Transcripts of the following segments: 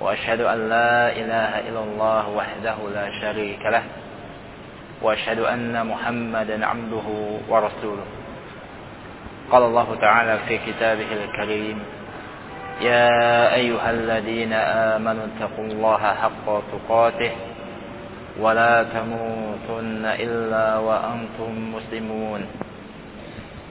وأشهد أن لا إله إلا الله وحده لا شريك له وأشهد أن محمدا عبده ورسوله. قال الله تعالى في كتابه الكريم يا أيها الذين آمنوا اتقوا الله حق تقاته ولا تموتن إلا وأنتم مسلمون.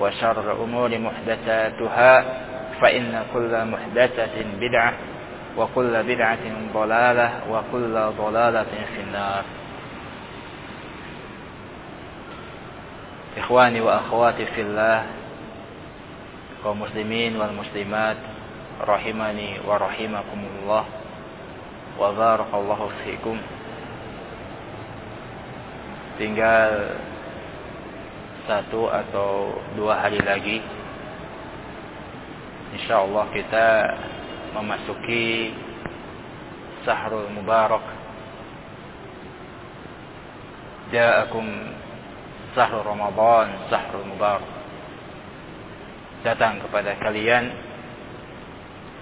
وشر الأمور محدثاتها فإن كل محدثة بدعة وكل بدعة ضلالة وكل ضلالة في النار. إخواني وأخواتي في الله wal muslimat rahimani wa rahimakumullah wa barakallahu fikum tinggal satu atau dua hari lagi insya Allah kita memasuki Sahrul Mubarak. Ja'akum Sahrul Ramadan Sahrul Mubarak. Datang kepada kalian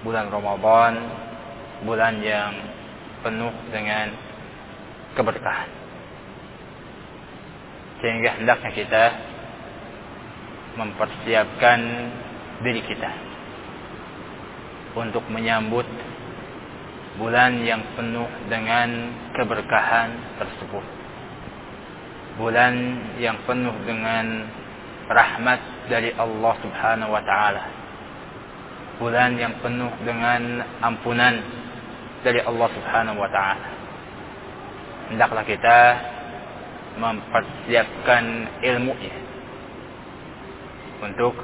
bulan Ramadan bulan yang penuh dengan keberkahan. Sehingga hendaknya kita mempersiapkan diri kita untuk menyambut bulan yang penuh dengan keberkahan tersebut. Bulan yang penuh dengan rahmat dari Allah Subhanahu wa taala. Bulan yang penuh dengan ampunan dari Allah Subhanahu wa taala. Hendaklah kita mempersiapkan ilmunya untuk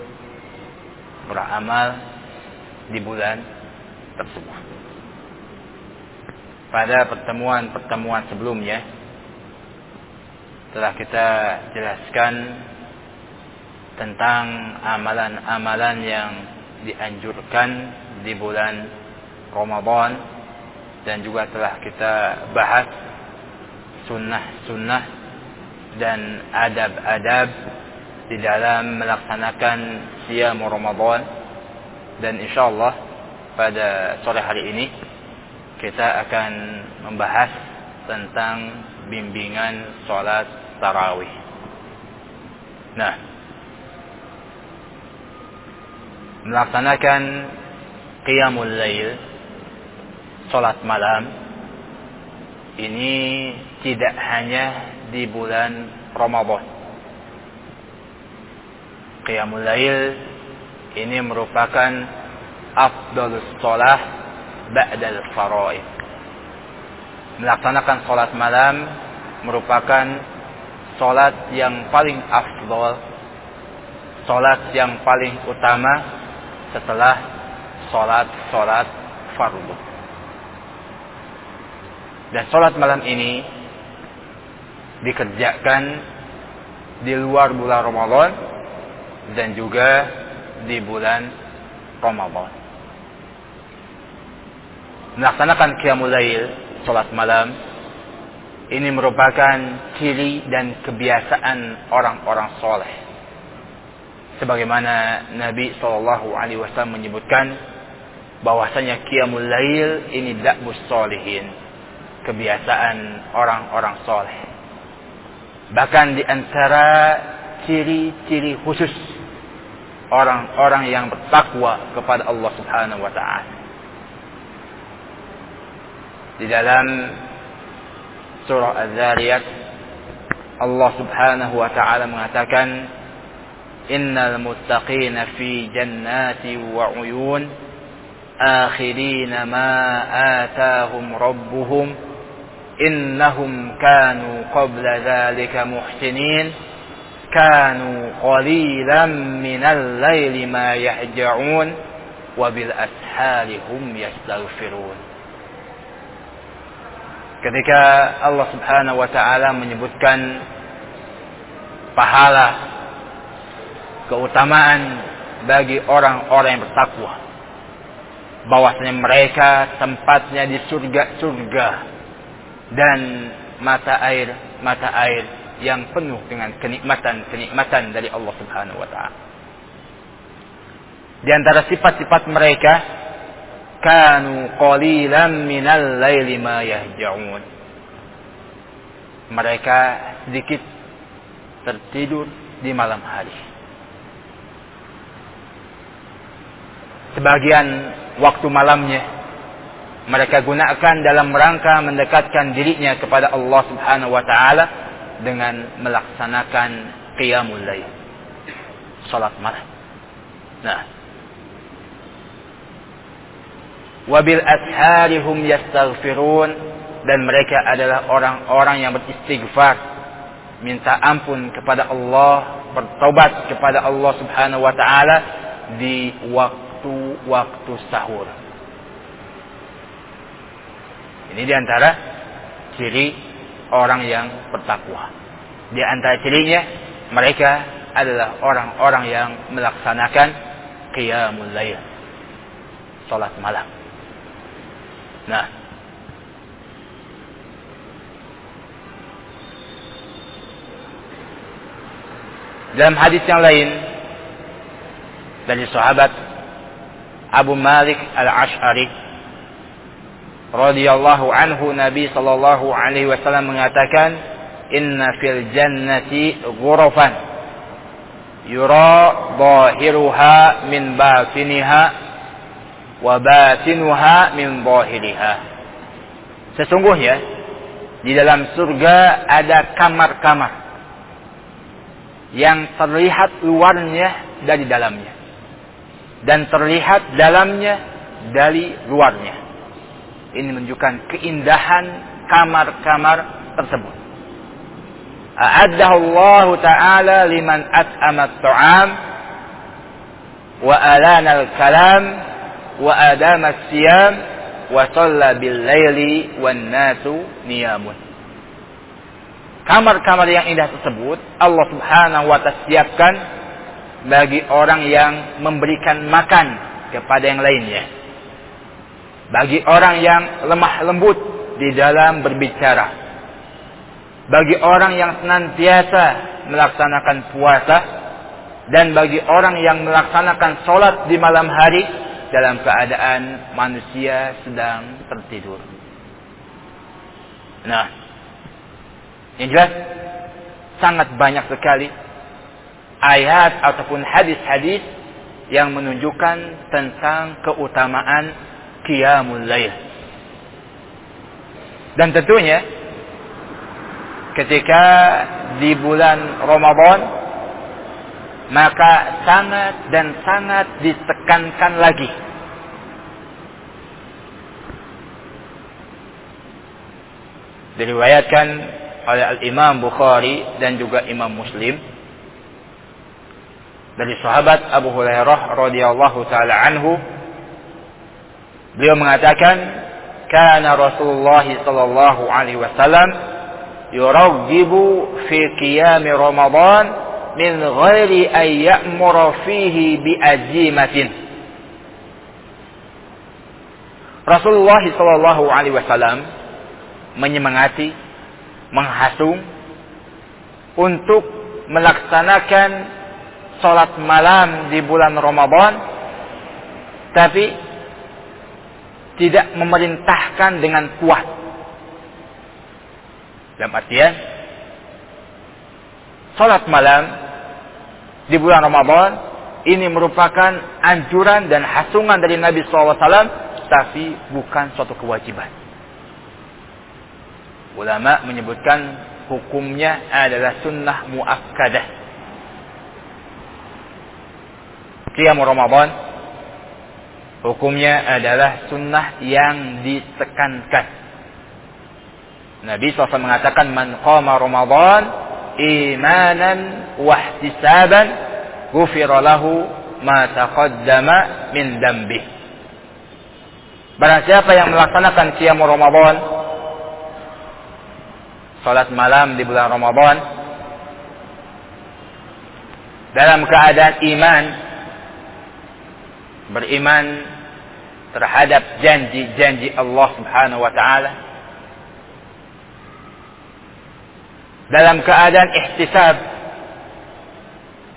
beramal di bulan tersebut. Pada pertemuan-pertemuan sebelumnya telah kita jelaskan tentang amalan-amalan yang dianjurkan di bulan Ramadan dan juga telah kita bahas sunnah-sunnah dan adab-adab di dalam melaksanakan siam Ramadan dan insya Allah pada sore hari ini kita akan membahas tentang bimbingan sholat tarawih. Nah, melaksanakan qiyamul lail, sholat malam, ini tidak hanya di bulan Ramadan. Qiyamul lail ini merupakan afdalus sholat ba'dal faraid. Melaksanakan sholat malam merupakan sholat yang paling afdal, sholat yang paling utama setelah sholat-sholat fardu. Dan sholat malam ini dikerjakan di luar bulan Ramadan dan juga di bulan Ramadan. Melaksanakan qiyamul lail, salat malam Ini merupakan ciri dan kebiasaan orang-orang soleh. Sebagaimana Nabi Shallallahu Alaihi Wasallam menyebutkan bahwasanya qiyamul lail ini dakbus solihin, kebiasaan orang-orang soleh. Bahkan di antara ciri-ciri khusus orang-orang yang bertakwa kepada Allah Subhanahu wa taala. Di dalam surah Az-Zariyat Allah Subhanahu wa taala mengatakan innal muttaqina fi jannati wa uyun akhirina ma atahum rabbuhum innahum kanu qabla dhalika muhsinin kanu qalilan minal laili ma yahja'un wa bil ashari hum yastaghfirun ketika Allah Subhanahu wa taala menyebutkan pahala keutamaan bagi orang-orang yang bertakwa bahwasanya mereka tempatnya di surga-surga dan mata air mata air yang penuh dengan kenikmatan-kenikmatan dari Allah Subhanahu wa taala. Di antara sifat-sifat mereka kanu qalilan minal laili ma yahja'un. Mereka sedikit tertidur di malam hari. Sebagian waktu malamnya mereka gunakan dalam rangka mendekatkan dirinya kepada Allah Subhanahu wa taala dengan melaksanakan qiyamul lail. Salat malam. Nah, wabil asharihum yastaghfirun. Dan mereka adalah orang-orang yang beristighfar. Minta ampun kepada Allah. Bertobat kepada Allah Subhanahu wa taala di waktu-waktu sahur. Ini di antara ciri orang yang bertakwa di antara cirinya mereka adalah orang-orang yang melaksanakan qiyamul lail salat malam Nah. Dalam hadis yang lain dari sahabat Abu Malik Al-Ash'ari radhiyallahu anhu Nabi sallallahu alaihi wasallam mengatakan inna fil jannati ghurafan yura zahiruha min batiniha wa batinuha min zahiriha. Sesungguhnya di dalam surga ada kamar-kamar yang terlihat luarnya dari dalamnya dan terlihat dalamnya dari luarnya. Ini menunjukkan keindahan kamar-kamar tersebut. A'addahu Allah Ta'ala liman at'ama at-ta'am wa alana al-kalam wa adama siyam wa shalla bil laili wan nasu niyamun. Kamar-kamar yang indah tersebut Allah Subhanahu wa taala siapkan bagi orang yang memberikan makan kepada yang lainnya. Bagi orang yang lemah lembut di dalam berbicara. Bagi orang yang senantiasa melaksanakan puasa dan bagi orang yang melaksanakan sholat di malam hari dalam keadaan manusia sedang tertidur. Nah, yang jelas sangat banyak sekali ayat ataupun hadis-hadis yang menunjukkan tentang keutamaan qiyamul lail. Dan tentunya ketika di bulan Ramadan maka sangat dan sangat ditekankan lagi diriwayatkan oleh Al-Imam Bukhari dan juga Imam Muslim dari sahabat Abu Hurairah radhiyallahu taala anhu beliau mengatakan kana Rasulullah sallallahu alaihi wasallam yuraghibu fi qiyam Ramadan min ghairi ay ya'mura fihi bi ajimatin. Rasulullah sallallahu alaihi wasallam menyemangati menghasung untuk melaksanakan sholat malam di bulan Ramadan tapi tidak memerintahkan dengan kuat dalam artian sholat malam di bulan Ramadan ini merupakan anjuran dan hasungan dari Nabi SAW tapi bukan suatu kewajiban ulama menyebutkan hukumnya adalah sunnah muakkadah. Qiyam Ramadan hukumnya adalah sunnah yang ditekankan. Nabi SAW mengatakan man qama Ramadan imanan wa ihtisaban ghufira lahu ma taqaddama min dambi. Barang siapa yang melaksanakan qiyam Ramadan salat malam di bulan Ramadan dalam keadaan iman beriman terhadap janji-janji Allah Subhanahu wa taala dalam keadaan ihtisab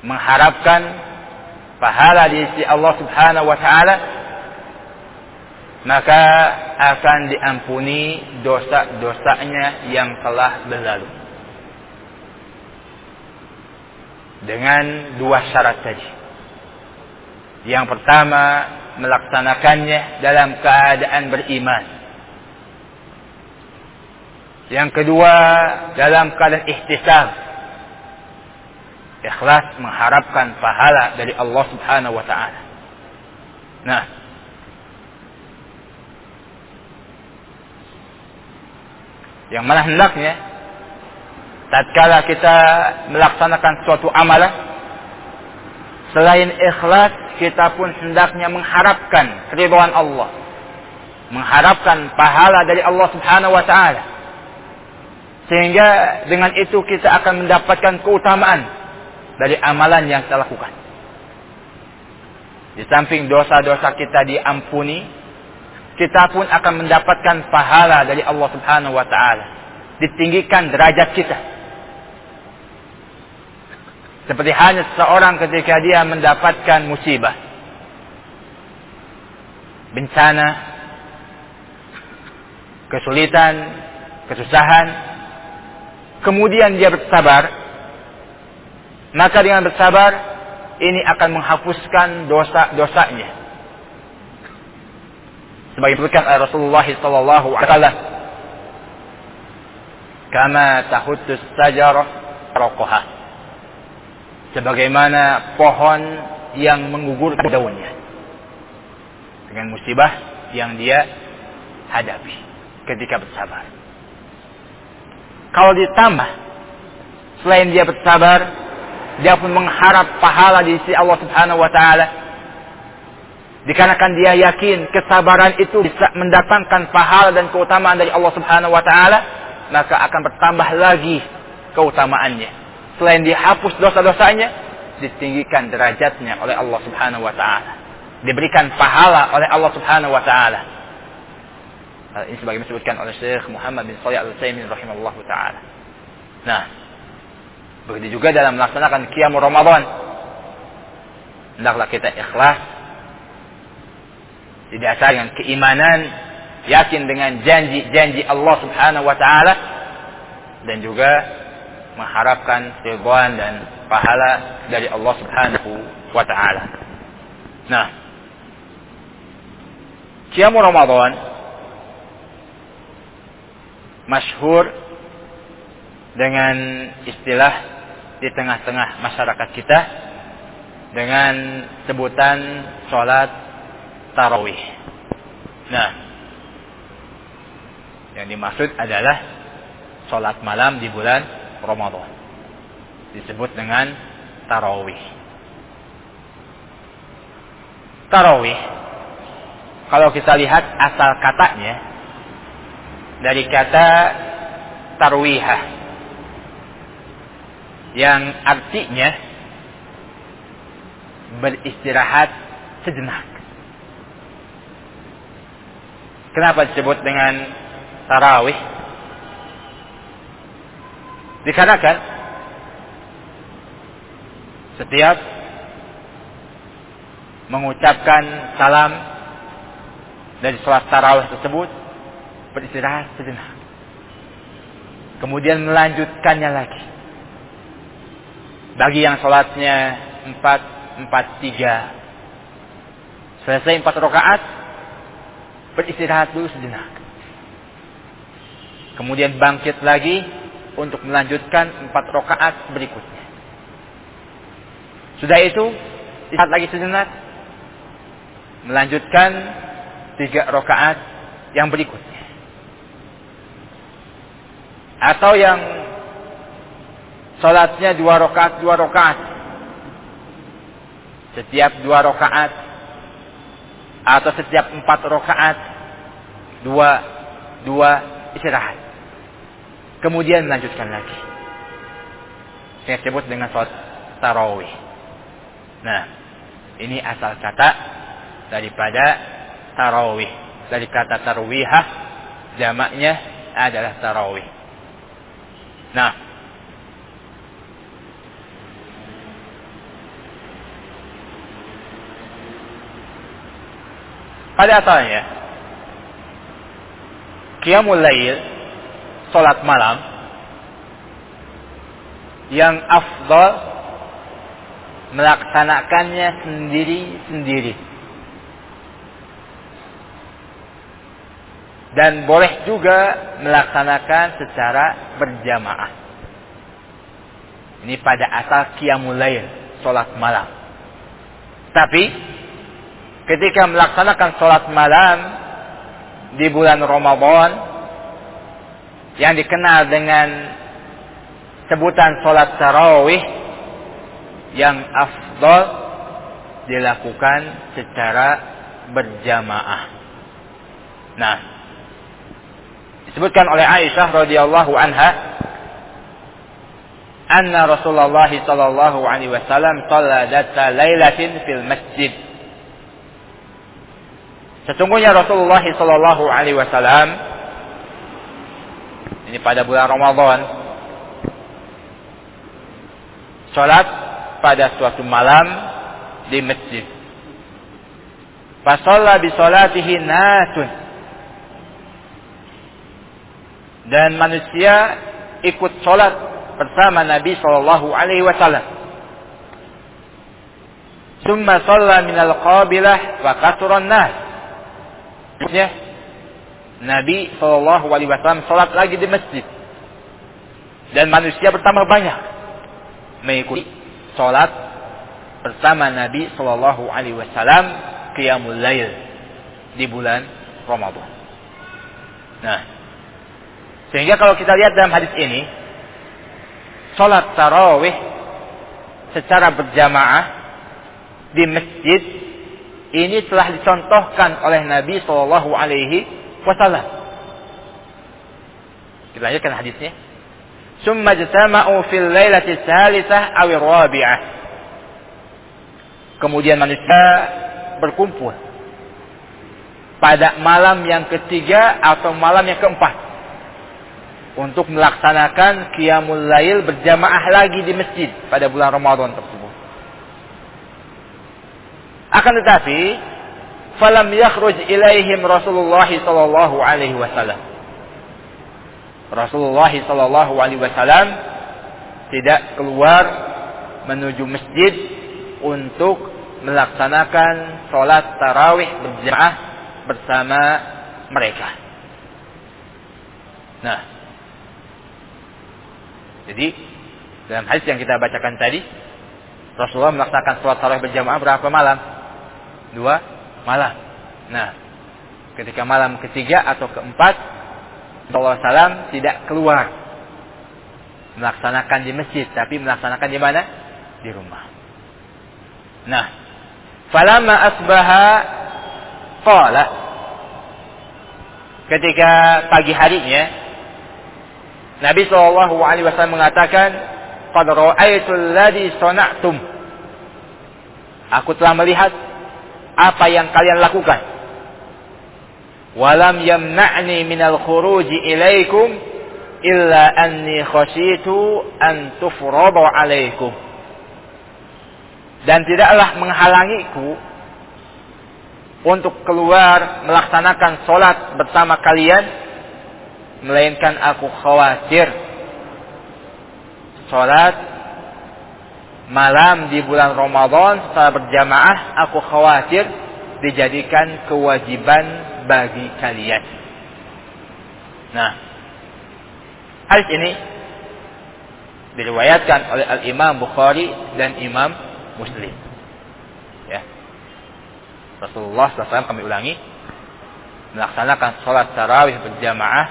mengharapkan pahala di sisi Allah Subhanahu wa taala maka akan diampuni dosa-dosanya yang telah berlalu. Dengan dua syarat tadi. Yang pertama, melaksanakannya dalam keadaan beriman. Yang kedua, dalam keadaan ihtisab. Ikhlas mengharapkan pahala dari Allah Subhanahu wa taala. Nah, Yang mana hendaknya tatkala kita melaksanakan suatu amalan selain ikhlas kita pun hendaknya mengharapkan keridhaan Allah. Mengharapkan pahala dari Allah Subhanahu wa taala. Sehingga dengan itu kita akan mendapatkan keutamaan dari amalan yang kita lakukan. Di samping dosa-dosa kita diampuni, kita pun akan mendapatkan pahala dari Allah Subhanahu wa taala. Ditinggikan derajat kita. Seperti hanya seseorang ketika dia mendapatkan musibah. Bencana, kesulitan, kesusahan, kemudian dia bersabar, maka dengan bersabar ini akan menghapuskan dosa-dosanya sebagai oleh Rasulullah wasallam. Kama tahutus sajarah raqaha sebagaimana pohon yang menggugurkan daunnya. Dengan musibah yang dia hadapi ketika bersabar. Kalau ditambah selain dia bersabar dia pun mengharap pahala di sisi Allah Subhanahu wa taala. Dikarenakan dia yakin kesabaran itu bisa mendatangkan pahala dan keutamaan dari Allah Subhanahu wa taala, maka akan bertambah lagi keutamaannya. Selain dihapus dosa-dosanya, ditinggikan derajatnya oleh Allah Subhanahu wa taala. Diberikan pahala oleh Allah Subhanahu wa taala. Ini sebagai disebutkan oleh Syekh Muhammad bin Shalih Al-Utsaimin rahimahullah taala. Nah, begitu juga dalam melaksanakan qiyam Ramadan. Hendaklah kita ikhlas didasari dengan keimanan, yakin dengan janji-janji Allah Subhanahu wa taala dan juga mengharapkan ridwan dan pahala dari Allah Subhanahu wa taala. Nah, Qiyam Ramadan masyhur dengan istilah di tengah-tengah masyarakat kita dengan sebutan sholat tarawih. Nah, yang dimaksud adalah sholat malam di bulan Ramadan. Disebut dengan tarawih. Tarawih, kalau kita lihat asal katanya, dari kata tarwihah, yang artinya beristirahat sejenak. Kenapa disebut dengan tarawih? Dikarenakan setiap mengucapkan salam dari sholat tarawih tersebut beristirahat sejenak. Kemudian melanjutkannya lagi. Bagi yang sholatnya empat empat tiga selesai empat rakaat beristirahat dulu sejenak. Kemudian bangkit lagi untuk melanjutkan empat rakaat berikutnya. Sudah itu, istirahat lagi sejenak, melanjutkan tiga rakaat yang berikutnya. Atau yang sholatnya dua rakaat dua rakaat. Setiap dua rakaat atau setiap empat rakaat dua dua istirahat. Kemudian melanjutkan lagi. Saya sebut dengan sholat tarawih. Nah, ini asal kata daripada tarawih. Dari kata tarwihah, jamaknya adalah tarawih. Nah, pada asalnya Qiyamul Lail Salat malam Yang afdal Melaksanakannya sendiri-sendiri dan boleh juga melaksanakan secara berjamaah. Ini pada asal qiyamul lail, salat malam. Tapi ketika melaksanakan salat malam di bulan Ramadan yang dikenal dengan sebutan salat tarawih yang afdal dilakukan secara berjamaah. Nah, disebutkan oleh Aisyah radhiyallahu anha anna Rasulullah sallallahu alaihi wasallam shalla lailatin fil masjid Sesungguhnya Rasulullah sallallahu alaihi wasallam ini pada bulan Ramadan salat pada suatu malam di masjid. Fasalla bi salatihi nasun dan manusia ikut sholat bersama Nabi Shallallahu Alaihi Wasallam. Summa sholat minal qabilah wa kasuran nas. Maksudnya, Nabi Shallallahu Alaihi lagi di masjid dan manusia bertambah banyak mengikuti sholat bersama Nabi Shallallahu Alaihi qiyamul lail di bulan Ramadan. Nah, sehingga kalau kita lihat dalam hadis ini, sholat tarawih secara berjamaah di masjid ini telah dicontohkan oleh Nabi Shallallahu Alaihi Wasallam. Kita lanjutkan hadisnya. Summa jatama'u fil lailati salisah awi rabi'ah. Kemudian manusia berkumpul pada malam yang ketiga atau malam yang keempat untuk melaksanakan qiyamul lail berjamaah lagi di masjid pada bulan Ramadan tersebut. Akan tetapi, falam yakhruj ilaihim Rasulullah sallallahu alaihi wasallam. Rasulullah sallallahu alaihi wasallam tidak keluar menuju masjid untuk melaksanakan sholat tarawih berjamaah bersama mereka. Nah, jadi dalam hadis yang kita bacakan tadi, Rasulullah melaksanakan sholat tarawih berjamaah berapa malam? Dua malam. Nah, ketika malam ketiga atau keempat, Rasulullah SAW tidak keluar melaksanakan di masjid, tapi melaksanakan di mana? Di rumah. Nah, falama asbaha qala ketika pagi harinya Nabi Shallallahu Alaihi Wasallam mengatakan, "Qad ra'aitul ladzi sana'tum." Aku telah melihat apa yang kalian lakukan. Walam yamna'ni minal khuruji ilaikum illa anni khasyitu an tufradu alaikum. Dan tidaklah menghalangiku untuk keluar melaksanakan sholat bersama kalian, melainkan aku khawatir sholat malam di bulan Ramadan setelah berjamaah, aku khawatir dijadikan kewajiban bagi kalian. Nah, hadis ini diriwayatkan oleh Al Imam Bukhari dan Imam Muslim. Ya. Rasulullah SAW kami ulangi melaksanakan sholat tarawih berjamaah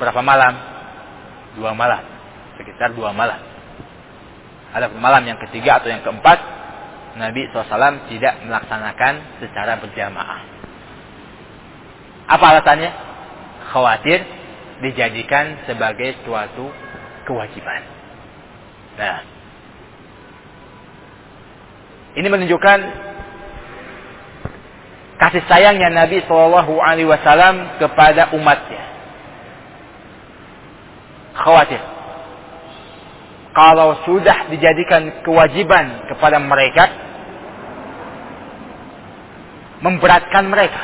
berapa malam? Dua malam, sekitar dua malam. Ada malam yang ketiga atau yang keempat, Nabi SAW tidak melaksanakan secara berjamaah. Apa alasannya? Khawatir dijadikan sebagai suatu kewajiban. Nah, ini menunjukkan kasih sayangnya Nabi Shallallahu Alaihi Wasallam kepada umatnya. Khawatir kalau sudah dijadikan kewajiban kepada mereka, memberatkan mereka.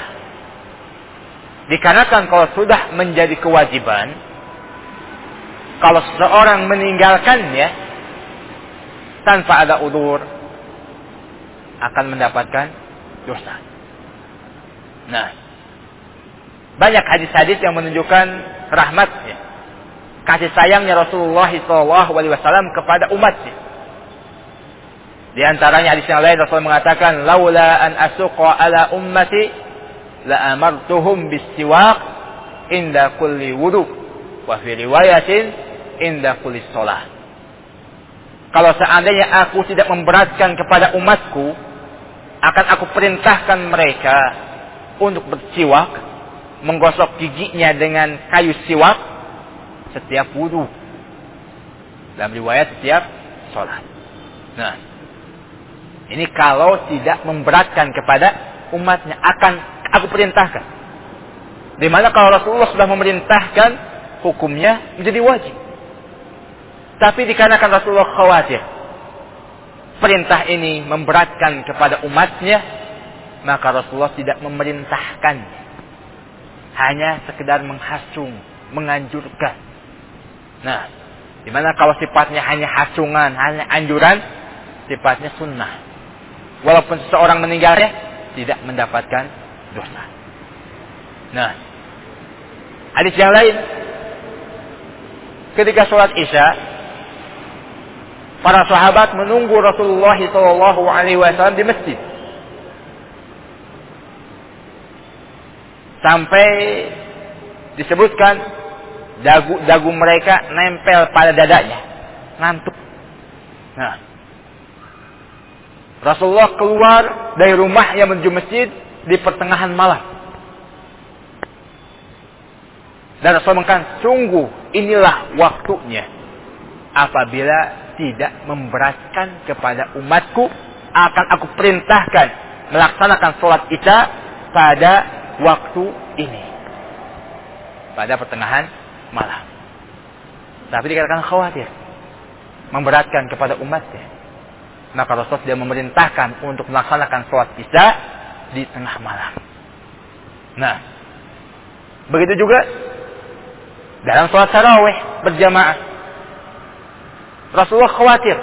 Dikarenakan kalau sudah menjadi kewajiban, kalau seseorang meninggalkannya tanpa ada udur, akan mendapatkan dosa. Nah, banyak hadis-hadis yang menunjukkan rahmatnya, kasih sayangnya Rasulullah SAW kepada umatnya. Di antaranya hadis yang lain Rasul mengatakan, "Laula an asuqa ala ummati la amartuhum bisiwak inda kulli wudu wa fi riwayatin inda kulli shalah." Kalau seandainya aku tidak memberatkan kepada umatku, akan aku perintahkan mereka untuk bersiwak, menggosok giginya dengan kayu siwak setiap wudhu. Dalam riwayat setiap sholat. Nah, ini kalau tidak memberatkan kepada umatnya akan aku perintahkan. Di mana kalau Rasulullah sudah memerintahkan hukumnya menjadi wajib. Tapi dikarenakan Rasulullah khawatir perintah ini memberatkan kepada umatnya, maka Rasulullah tidak memerintahkan. Hanya sekedar menghasung, menganjurkan. Nah, di mana kalau sifatnya hanya hasungan, hanya anjuran, sifatnya sunnah. Walaupun seseorang meninggalnya, tidak mendapatkan dosa. Nah, hadis yang lain, ketika sholat isya, para sahabat menunggu Rasulullah Wasallam di masjid sampai disebutkan dagu dagu mereka nempel pada dadanya. Ngantuk. Nah. Rasulullah keluar dari rumah yang menuju masjid di pertengahan malam. Dan Rasul mengatakan sungguh inilah waktunya. Apabila tidak memberatkan kepada umatku akan aku perintahkan melaksanakan sholat isya pada waktu ini. Pada pertengahan malam. Tapi dikatakan khawatir memberatkan kepada umatnya. Maka Rasul tidak memerintahkan untuk melaksanakan sholat isya di tengah malam. Nah begitu juga dalam sholat tarawih berjamaah. Rasulullah khawatir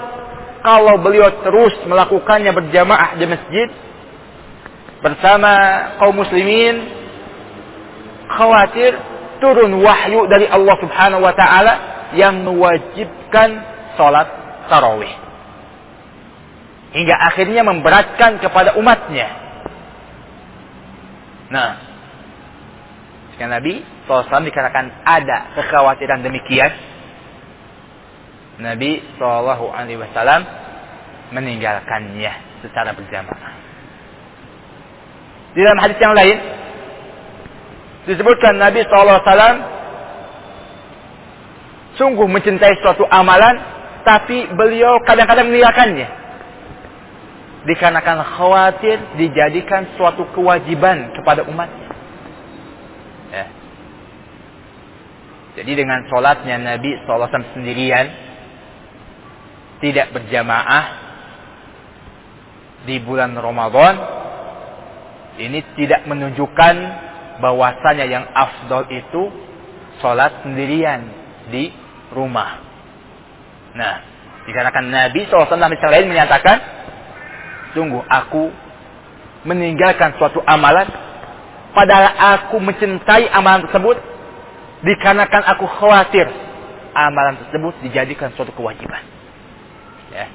kalau beliau terus melakukannya berjamaah di masjid bersama kaum muslimin khawatir turun wahyu dari Allah Subhanahu wa taala yang mewajibkan salat tarawih. Hingga akhirnya memberatkan kepada umatnya. Nah sekali Nabi SAW dikatakan ada kekhawatiran demikian. Nabi Shallallahu Alaihi Wasallam meninggalkannya secara berjamaah. Di dalam hadis yang lain disebutkan Nabi Wasallam sungguh mencintai suatu amalan, tapi beliau kadang-kadang meninggalkannya dikarenakan khawatir dijadikan suatu kewajiban kepada umatnya. Ya. Jadi dengan sholatnya Nabi SAW sendirian, tidak berjamaah di bulan Ramadan, ini tidak menunjukkan bahwasanya yang afdol itu sholat sendirian di rumah. Nah, dikarenakan Nabi SAW lain menyatakan, sungguh aku meninggalkan suatu amalan, padahal aku mencintai amalan tersebut, dikarenakan aku khawatir amalan tersebut dijadikan suatu kewajiban. Ya.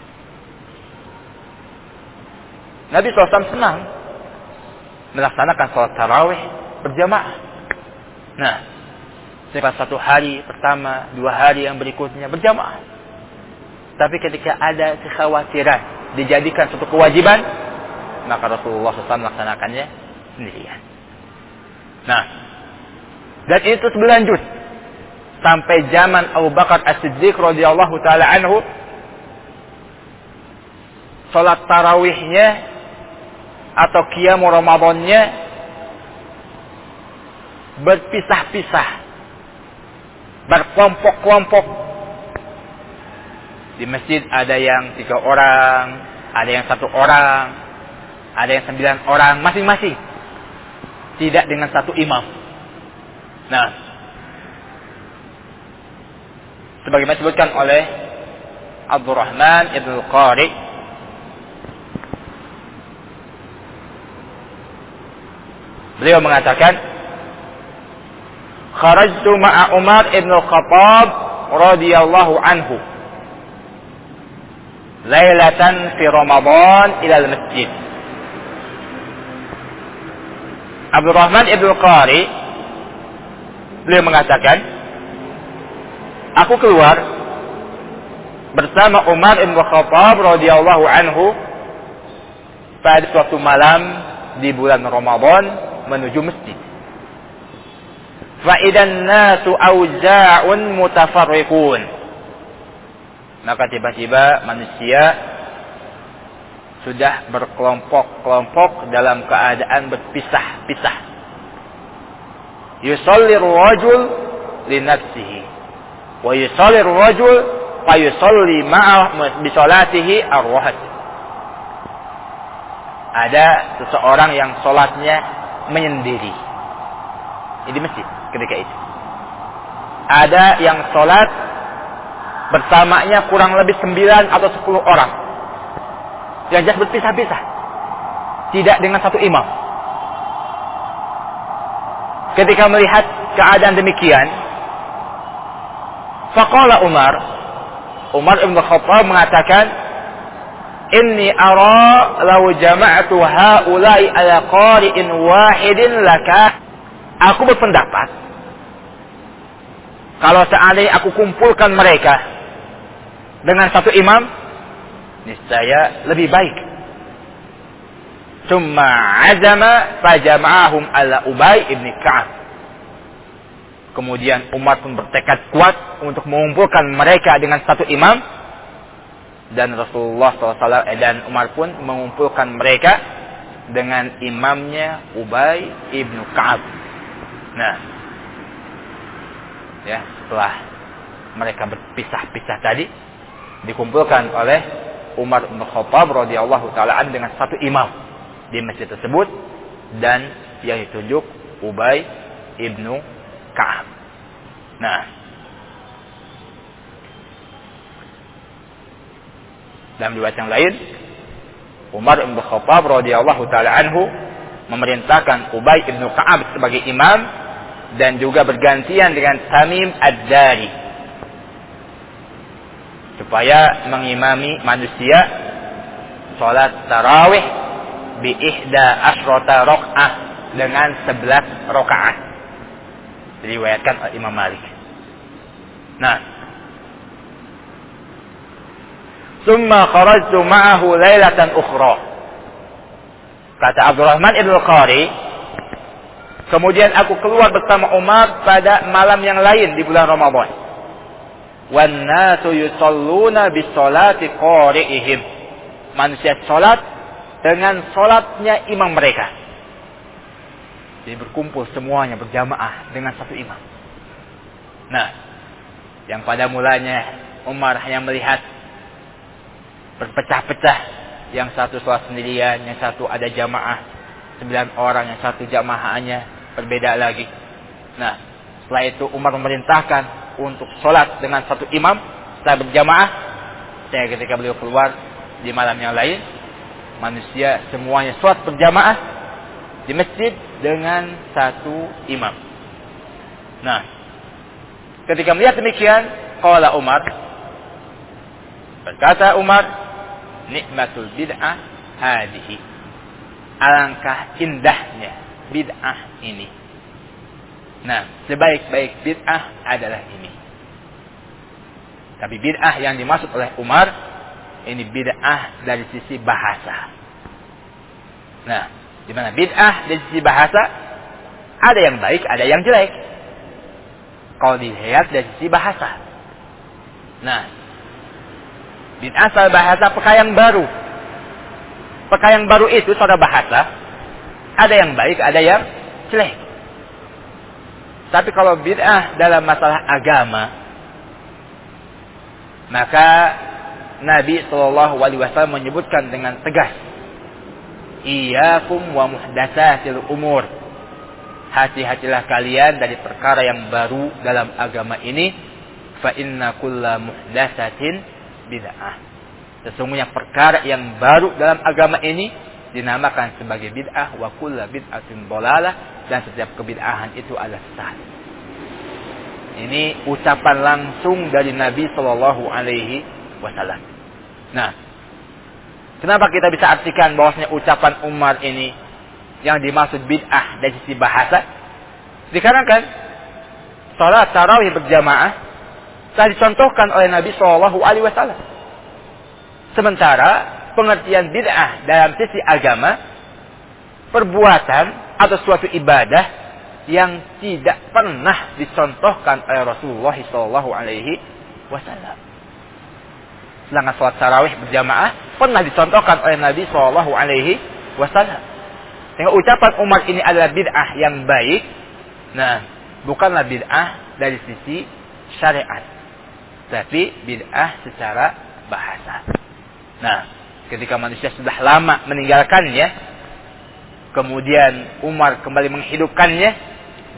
Nabi SAW senang melaksanakan sholat tarawih berjamaah. Nah, setelah satu hari pertama, dua hari yang berikutnya berjamaah. Tapi ketika ada kekhawatiran dijadikan suatu kewajiban, maka Rasulullah SAW melaksanakannya sendirian. Nah, dan itu terus berlanjut sampai zaman Abu Bakar As-Siddiq radhiyallahu taala anhu salat tarawihnya atau qiyam Ramadannya berpisah-pisah berkelompok-kelompok. Di masjid ada yang tiga orang ada yang satu orang ada yang sembilan orang masing-masing. Tidak dengan satu imam. Nah, sebagaimana disebutkan oleh Abdurrahman Ibn Qari Beliau mengatakan Kharajtu ma'a Umar Ibn Khattab radhiyallahu anhu Lailatan fi Ramadan ila al-masjid Abdurrahman Ibn Qari Beliau mengatakan, aku keluar bersama Umar bin Khattab radhiyallahu anhu pada suatu malam di bulan Ramadan menuju masjid. Fa'idan nasu auza'un mutafarriqun. Maka tiba-tiba manusia sudah berkelompok-kelompok dalam keadaan berpisah-pisah. Yusalli rajul li nafsihi. Wa yusalli rajul fa yusalli ma'a bi salatihi arwahat ada seseorang yang sholatnya menyendiri. Ini masjid ketika itu. Ada yang sholat bersamanya kurang lebih sembilan atau sepuluh orang. Yang jelas berpisah-pisah. Tidak dengan satu imam. Ketika melihat keadaan demikian, faqala Umar, Umar Ibn Khattab mengatakan, Inni ara law jama'tu haula'i ala qari'in wahidin laka. Aku berpendapat kalau seandainya aku kumpulkan mereka dengan satu imam, niscaya lebih baik. Summa azama fajama'ahum ala Ubay ibn Ka'ab. Kemudian Umar pun bertekad kuat untuk mengumpulkan mereka dengan satu imam. Dan Rasulullah SAW dan Umar pun mengumpulkan mereka dengan imamnya Ubay ibn Ka'ab. Nah, ya setelah mereka berpisah-pisah tadi dikumpulkan oleh Umar bin Khattab radhiyallahu taala dengan satu imam di masjid tersebut dan yang ditunjuk Ubay ibnu Ka'ab. Nah, dalam riwayat yang lain, Umar bin Khattab radhiyallahu taala anhu memerintahkan Ubay ibnu Ka'ab sebagai imam dan juga bergantian dengan Tamim Ad-Dari supaya mengimami manusia salat tarawih bi ihda asrota rok'ah dengan sebelas rokaat. Diriwayatkan Imam Malik. Nah. Summa kharajtu ma'ahu lailatan ukhra. Kata Abdurrahman Ibn Qari, kemudian aku keluar bersama Umar pada malam yang lain di bulan Ramadan. Wan nasu yusalluna bis salati qari'ihim. Manusia salat dengan sholatnya imam mereka. Jadi berkumpul semuanya berjamaah dengan satu imam. Nah, yang pada mulanya Umar hanya melihat berpecah-pecah. Yang satu sholat sendirian, yang satu ada jamaah. Sembilan orang, yang satu jamaahnya berbeda lagi. Nah, setelah itu Umar memerintahkan untuk sholat dengan satu imam setelah berjamaah. Saya ketika beliau keluar di malam yang lain, manusia semuanya sholat berjamaah di masjid dengan satu imam. Nah, ketika melihat demikian, qala Umar berkata Umar nikmatul bid'ah hadihi. Alangkah indahnya bid'ah ini. Nah, sebaik-baik bid'ah adalah ini. Tapi bid'ah yang dimaksud oleh Umar ini bid'ah dari sisi bahasa. Nah, di mana bid'ah dari sisi bahasa ada yang baik, ada yang jelek. Kalau dilihat dari sisi bahasa. Nah, Din asal bahasa yang baru. yang baru itu sudah bahasa. Ada yang baik, ada yang jelek. Tapi kalau bid'ah dalam masalah agama, maka Nabi Shallallahu Alaihi Wasallam menyebutkan dengan tegas, Iyakum wa muhdatsatil umur. Hati-hatilah kalian dari perkara yang baru dalam agama ini. Fa inna kulla muhdatsatin bid'ah. Sesungguhnya perkara yang baru dalam agama ini dinamakan sebagai bid'ah wa kullu bid'atin dhalalah dan setiap kebid'ahan itu adalah sesat. Ini ucapan langsung dari Nabi Shallallahu alaihi wasallam. Nah, kenapa kita bisa artikan bahwasanya ucapan Umar ini yang dimaksud bid'ah dari sisi bahasa? Dikarenakan salat tarawih berjamaah telah dicontohkan oleh Nabi Shallallahu Alaihi Wasallam. Sementara pengertian bid'ah dalam sisi agama perbuatan atau suatu ibadah yang tidak pernah dicontohkan oleh Rasulullah Shallallahu Alaihi Wasallam. Sedangkan sholat tarawih berjamaah pernah dicontohkan oleh Nabi Shallallahu Alaihi Wasallam. Sehingga ucapan Umar ini adalah bid'ah yang baik. Nah, bukanlah bid'ah dari sisi syariat tapi bid'ah secara bahasa. Nah, ketika manusia sudah lama meninggalkannya, kemudian Umar kembali menghidupkannya,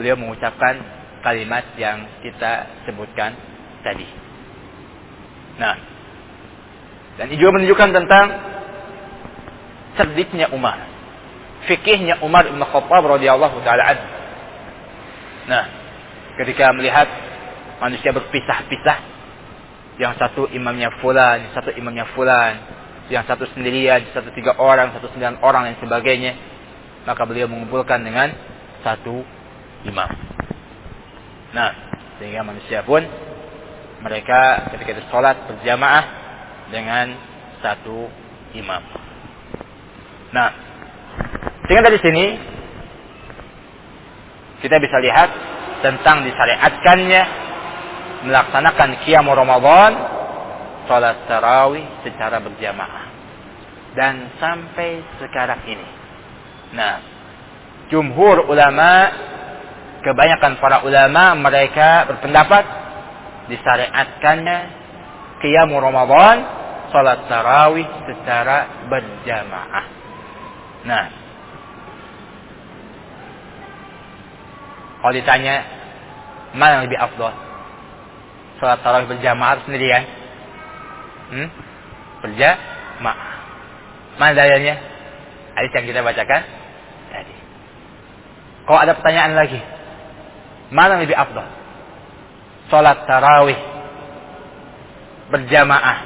beliau mengucapkan kalimat yang kita sebutkan tadi. Nah, dan ini juga menunjukkan tentang cerdiknya Umar. Fikihnya Umar Ibn Khattab radhiyallahu taala Nah, ketika melihat manusia berpisah-pisah yang satu imamnya fulan, yang satu imamnya fulan, yang satu sendirian, satu tiga orang, satu sembilan orang dan sebagainya. Maka beliau mengumpulkan dengan satu imam. Nah, sehingga manusia pun mereka ketika itu sholat berjamaah dengan satu imam. Nah, sehingga dari sini kita bisa lihat tentang disyariatkannya melaksanakan qiyam Ramadan salat tarawih secara berjamaah dan sampai sekarang ini. Nah, jumhur ulama kebanyakan para ulama mereka berpendapat disyariatkannya qiyam Ramadan salat tarawih secara berjamaah. Nah, kalau ditanya mana yang lebih afdol? sholat tarawih berjamaah sendirian? Hmm? Berjamaah. Mana dalilnya? Hadis yang kita bacakan tadi. Kalau ada pertanyaan lagi, mana lebih afdal? Sholat tarawih berjamaah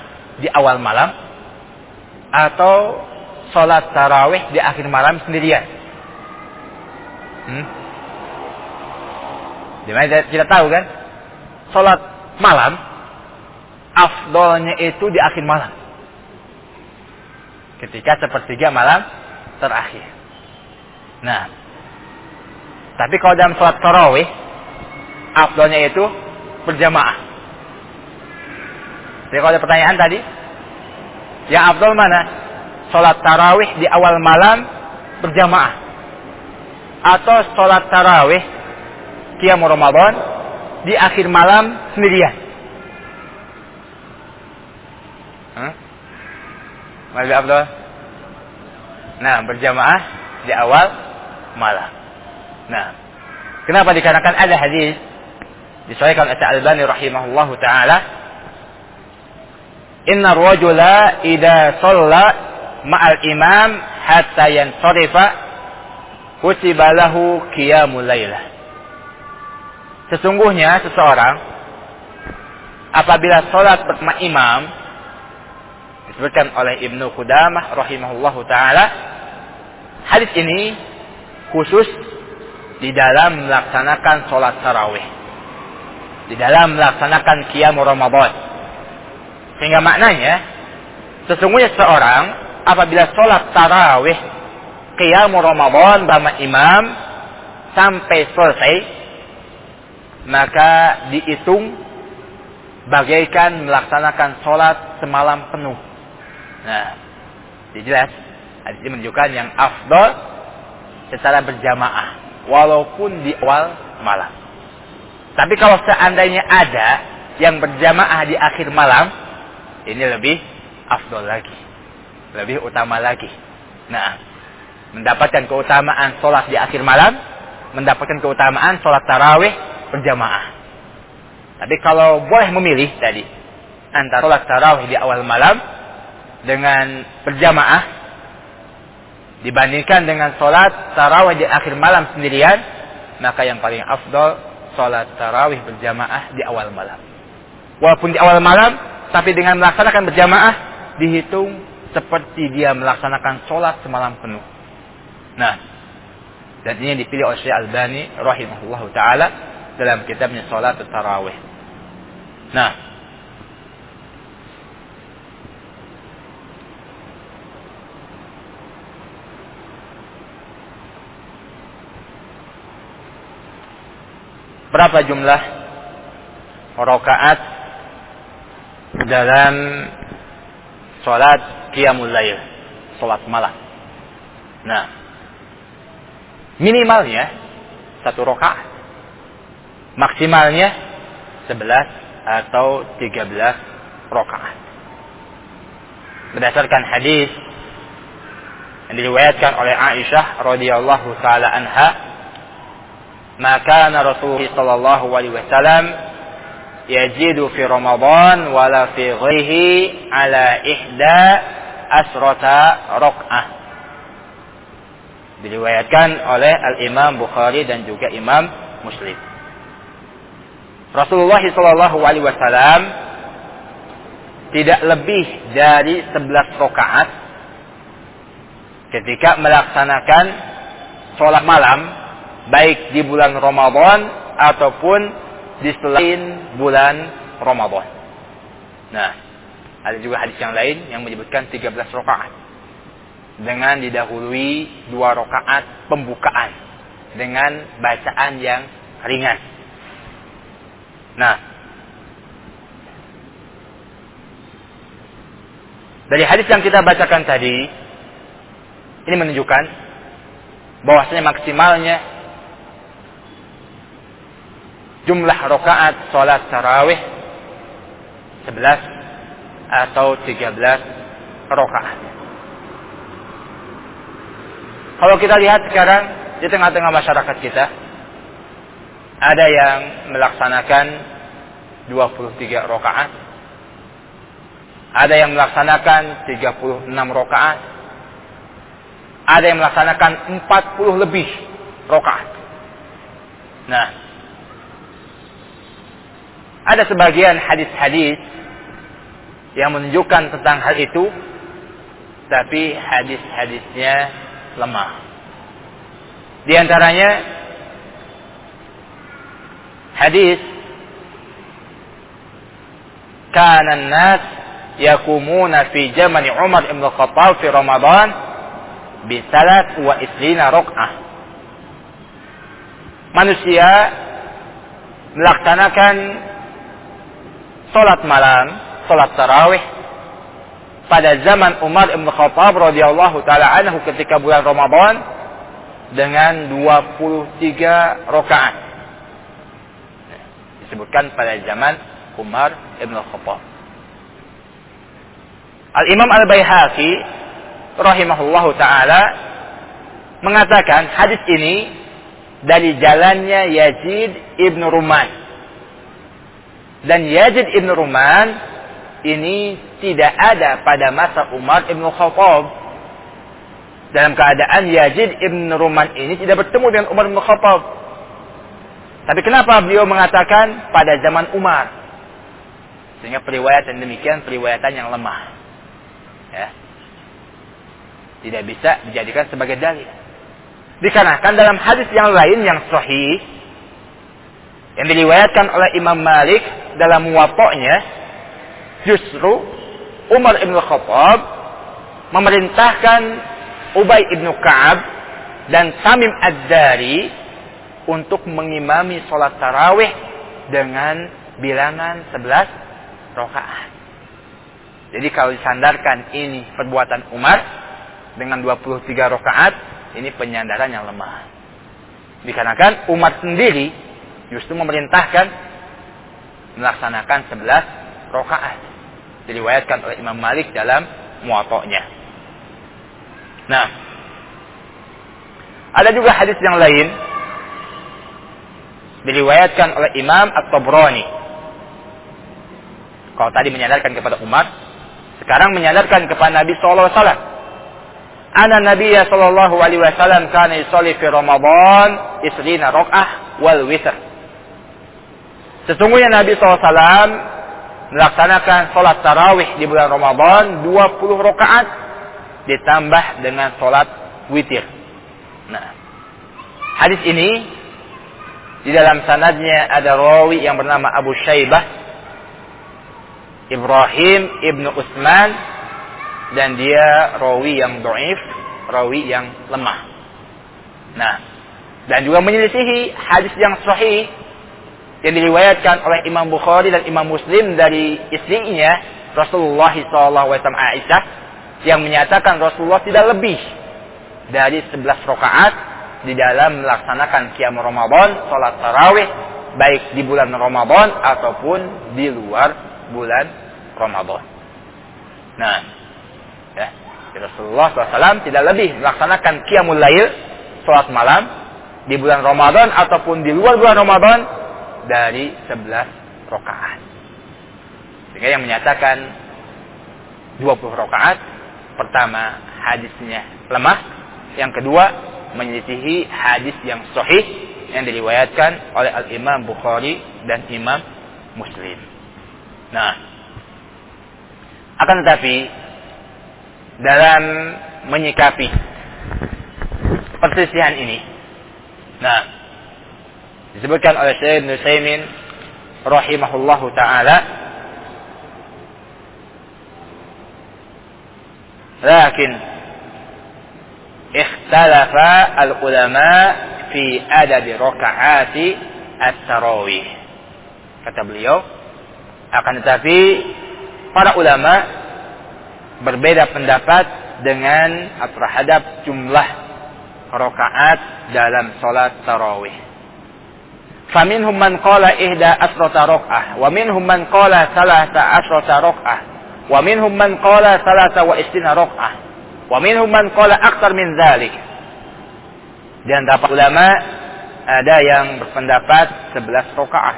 di awal malam atau sholat tarawih di akhir malam sendirian? Hmm? Di mana kita tahu kan? Sholat malam, afdolnya itu di akhir malam. Ketika sepertiga malam terakhir. Nah, tapi kalau dalam sholat tarawih, afdolnya itu berjamaah. Jadi kalau ada pertanyaan tadi, yang afdol mana? Sholat tarawih di awal malam berjamaah. Atau sholat tarawih Qiyam Ramadan di akhir malam sendirian. Hah? Masih Abdul? Nah, berjamaah di awal malam. Nah, kenapa dikarenakan ada hadis disahihkan oleh Al-Albani rahimahullahu taala Inna rajula idza shalla ma'al imam hatta yansarifa kutiba lahu qiyamul lailah. Sesungguhnya seseorang apabila sholat bersama imam disebutkan oleh Ibnu Qudamah rahimahullahu taala hadis ini khusus di dalam melaksanakan sholat tarawih di dalam melaksanakan qiyam Ramadan sehingga maknanya sesungguhnya seseorang apabila sholat tarawih qiyam Ramadan bersama imam sampai selesai maka dihitung bagaikan melaksanakan sholat semalam penuh. Nah, jelas hadis ini menunjukkan yang afdol secara berjamaah walaupun di awal malam. Tapi kalau seandainya ada yang berjamaah di akhir malam, ini lebih afdol lagi. Lebih utama lagi. Nah, mendapatkan keutamaan sholat di akhir malam, mendapatkan keutamaan sholat tarawih berjamaah. Tapi kalau boleh memilih tadi antara sholat tarawih di awal malam dengan berjamaah dibandingkan dengan sholat tarawih di akhir malam sendirian, maka yang paling afdol sholat tarawih berjamaah di awal malam. Walaupun di awal malam, tapi dengan melaksanakan berjamaah dihitung seperti dia melaksanakan sholat semalam penuh. Nah, dan ini dipilih oleh Syekh Al-Bani rahimahullah taala dalam kitabnya salat tarawih. Nah, berapa jumlah rakaat dalam salat qiyamul lail, salat malam. Nah, minimalnya satu rakaat maksimalnya 11 atau 13 rakaat. Berdasarkan hadis yang diriwayatkan oleh Aisyah radhiyallahu taala anha, maka Rasulullah sallallahu alaihi wasallam yajidu fi Ramadan wala fi ghairihi ala ihda asrata rakaah. Diriwayatkan oleh Al-Imam Bukhari dan juga Imam Muslim. Rasulullah Shallallahu Alaihi Wasallam tidak lebih dari 11 rakaat ketika melaksanakan sholat malam baik di bulan Ramadan ataupun di selain bulan Ramadan. Nah, ada juga hadis yang lain yang menyebutkan 13 rakaat dengan didahului dua rakaat pembukaan dengan bacaan yang ringan. Nah, dari hadis yang kita bacakan tadi, ini menunjukkan bahwasanya maksimalnya jumlah rakaat salat tarawih 11 atau 13 rakaat. Kalau kita lihat sekarang di tengah-tengah masyarakat kita, ada yang melaksanakan 23 rakaat. Ada yang melaksanakan 36 rakaat. Ada yang melaksanakan 40 lebih rakaat. Nah, ada sebagian hadis-hadis yang menunjukkan tentang hal itu, tapi hadis-hadisnya lemah. Di antaranya hadis kana an-nas yakumuna fi zamani Umar ibn Khattab fi Ramadan bi salat wa islina rakaah manusia melaksanakan salat malam salat tarawih pada zaman Umar ibn Khattab radhiyallahu taala anhu ketika bulan Ramadan dengan 23 rakaat disebutkan pada zaman Umar Ibn Khattab. Al-Imam Al-Baihaqi rahimahullahu taala mengatakan hadis ini dari jalannya Yazid Ibn Ruman. Dan Yazid Ibn Ruman ini tidak ada pada masa Umar Ibn Khattab. Dalam keadaan Yazid Ibn Ruman ini tidak bertemu dengan Umar Ibn Khattab. Tapi kenapa beliau mengatakan pada zaman Umar? Sehingga periwayatan demikian periwayatan yang lemah. Ya. Tidak bisa dijadikan sebagai dalil. Dikarenakan dalam hadis yang lain yang sahih yang diriwayatkan oleh Imam Malik dalam muwatta'nya justru Umar Ibn Khattab memerintahkan Ubay Ibn Ka'ab dan Tamim Ad-Dari untuk mengimami sholat tarawih dengan bilangan 11 rakaat. Jadi kalau disandarkan ini perbuatan Umar dengan 23 rakaat, ini penyandaran yang lemah. Dikarenakan umat sendiri justru memerintahkan melaksanakan 11 rakaat. Diriwayatkan oleh Imam Malik dalam muatoknya. Nah, ada juga hadis yang lain diriwayatkan oleh Imam At-Tabrani. Kalau tadi menyandarkan kepada umat, sekarang menyandarkan kepada Nabi Sallallahu Alaihi Wasallam Ana Nabiya sallallahu alaihi wasallam kana yusalli fi Ramadan isrina rak'ah wal witr. Sesungguhnya Nabi SAW melaksanakan sholat tarawih di bulan Ramadan 20 rakaat ditambah dengan sholat witir. Nah, hadis ini di dalam sanadnya ada rawi yang bernama Abu Syaibah Ibrahim ibnu Utsman dan dia rawi yang doif, rawi yang lemah. Nah, dan juga menyelisihi hadis yang sahih yang diriwayatkan oleh Imam Bukhari dan Imam Muslim dari istrinya Rasulullah SAW Aisyah yang menyatakan Rasulullah tidak lebih dari 11 rakaat di dalam melaksanakan qiyam Ramadan, salat tarawih baik di bulan Ramadan ataupun di luar bulan Ramadan. Nah, Ya. Rasulullah SAW tidak lebih melaksanakan qiyamul lail, sholat malam, di bulan Ramadan ataupun di luar bulan Ramadan dari 11 rakaat. Sehingga yang menyatakan 20 rakaat, pertama hadisnya lemah, yang kedua menyisihi hadis yang sahih yang diriwayatkan oleh Al-Imam Bukhari dan Imam Muslim. Nah, akan tetapi dalam menyikapi perselisihan ini. Nah, disebutkan oleh Syekh Ibn Saimin rahimahullahu taala lakin ikhtalafa al-ulama fi adad rakaati at-tarawih kata beliau akan tetapi para ulama berbeda pendapat dengan terhadap jumlah rakaat dalam salat tarawih. Faminhum man qala ihda asrata rak'ah wa minhum man qala salasa asrata rak'ah wa minhum man qala salasa wa istina rak'ah wa minhum man qala aktar min ulama ada yang berpendapat 11 rakaat.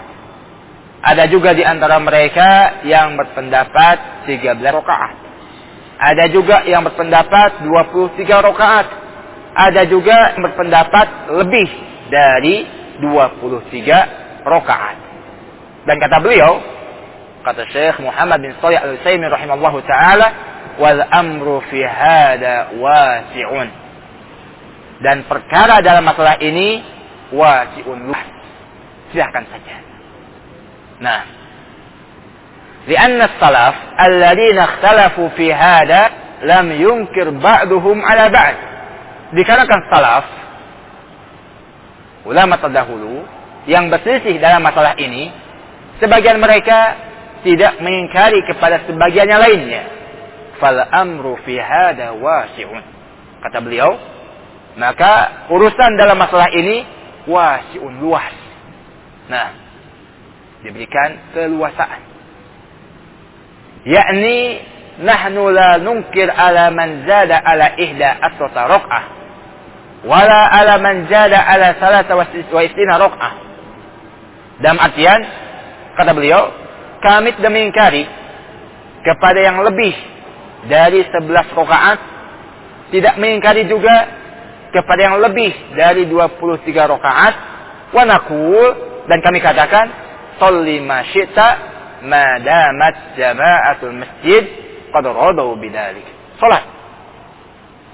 Ada juga di antara mereka yang berpendapat 13 rakaat. Ada juga yang berpendapat 23 rakaat. Ada juga yang berpendapat lebih dari 23 rakaat. Dan kata beliau, kata Syekh Muhammad bin Shalih Al-Utsaimin rahimallahu taala, "Wal amru fi hada wasi'un." Dan perkara dalam masalah ini wasi'un luas. Silahkan saja. Nah, لأن السلف الذين اختلفوا في هذا لم ينكر بعضهم على بعض dikarenakan salaf ulama terdahulu yang berselisih dalam masalah ini sebagian mereka tidak mengingkari kepada sebagian yang lainnya. Fal amru fi hada wasi'un. Kata beliau maka urusan dalam masalah ini wasi'un luas. Nah Diberikan keluasaan. Yakni nahnu la nunkir ala man zada ala ihda asrata raq'ah wala ala man zada ala salata wa istina raq'ah. Dalam artian kata beliau, kami tidak mengingkari kepada yang lebih dari 11 rakaat, tidak mengingkari juga kepada yang lebih dari 23 rakaat, wa naqul dan kami katakan, "Shalli ma syi'ta ma damat jama'atul masjid qad radau bidzalik." Salat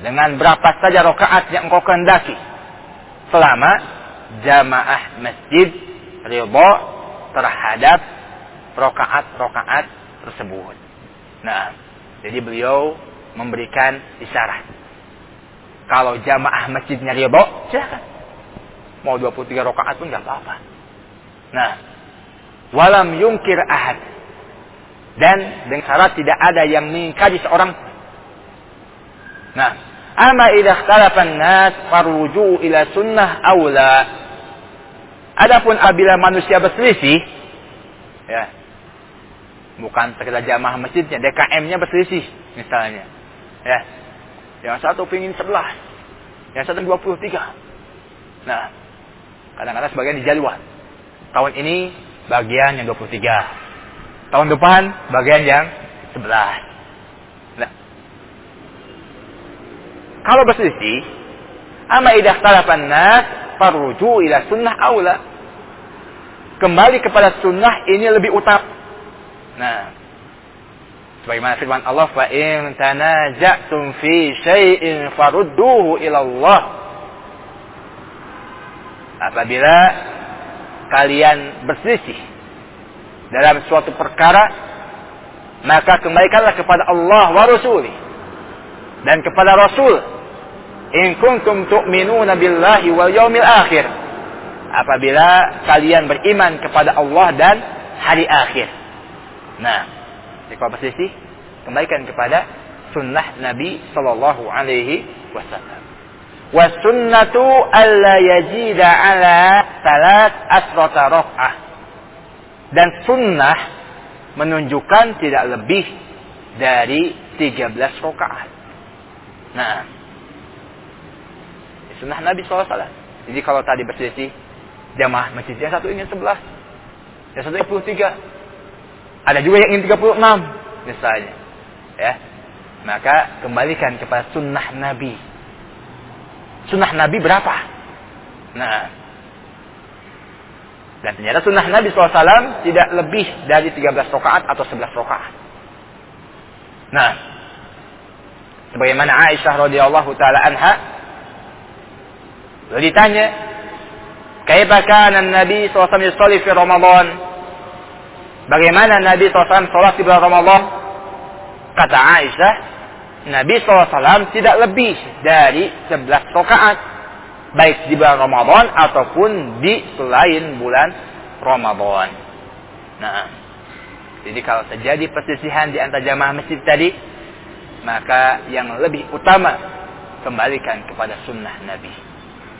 dengan berapa saja rakaat yang engkau kehendaki selama jamaah masjid ridha terhadap rakaat-rakaat tersebut. Nah, jadi beliau memberikan isyarat. Kalau jamaah masjidnya ridho, silakan. Mau 23 rakaat pun nggak apa-apa. Nah, walam yungkir ahad. Dan dengan syarat tidak ada yang mengingkari seorang Nah, ama idza ikhtalafa an-nas farwuju ila sunnah aula. Adapun apabila manusia berselisih ya, Bukan sekedar jamaah masjidnya, DKM-nya berselisih misalnya. Ya. Yang satu pingin 11, yang satu 23. Nah, kadang-kadang sebagian dijadwal. Tahun ini bagian yang 23. Tahun depan bagian yang 11. Kalau berselisih, ama idah talafan nas farruju ila sunnah aula. Kembali kepada sunnah ini lebih utama Nah, sebagaimana firman Allah, "Fa in tanaja'tum fi syai'in farudduhu ila Allah." Apabila kalian berselisih dalam suatu perkara, maka kembalikanlah kepada Allah wa Rasuli dan kepada Rasul. In kuntum tu'minuna billahi wal yaumil akhir. Apabila kalian beriman kepada Allah dan hari akhir. Nah, kalau berselisih, kembalikan kepada sunnah Nabi Sallallahu Alaihi Wasallam. Wasunnatu alla yajida ala salat asrata rok'ah. Dan sunnah menunjukkan tidak lebih dari 13 rakaat. Nah, sunnah Nabi SAW. Jadi kalau tadi berselisih, jamaah masjid yang satu ingin 11, yang satu 23, ada juga yang ingin 36 misalnya. Ya. Maka kembalikan kepada sunnah Nabi. Sunnah Nabi berapa? Nah. Dan ternyata sunnah Nabi SAW tidak lebih dari 13 rakaat atau 11 rakaat. Nah. Sebagaimana Aisyah radhiyallahu taala anha Lalu ditanya, "Kaifa Nabi SAW yusalli fi Ramadan?" Bagaimana Nabi SAW sholat di bulan Ramadan? Kata Aisyah, Nabi SAW tidak lebih dari 11 rakaat. Baik di bulan Ramadan ataupun di selain bulan Ramadan. Nah, jadi kalau terjadi perselisihan di antara jamaah masjid tadi, maka yang lebih utama kembalikan kepada sunnah Nabi.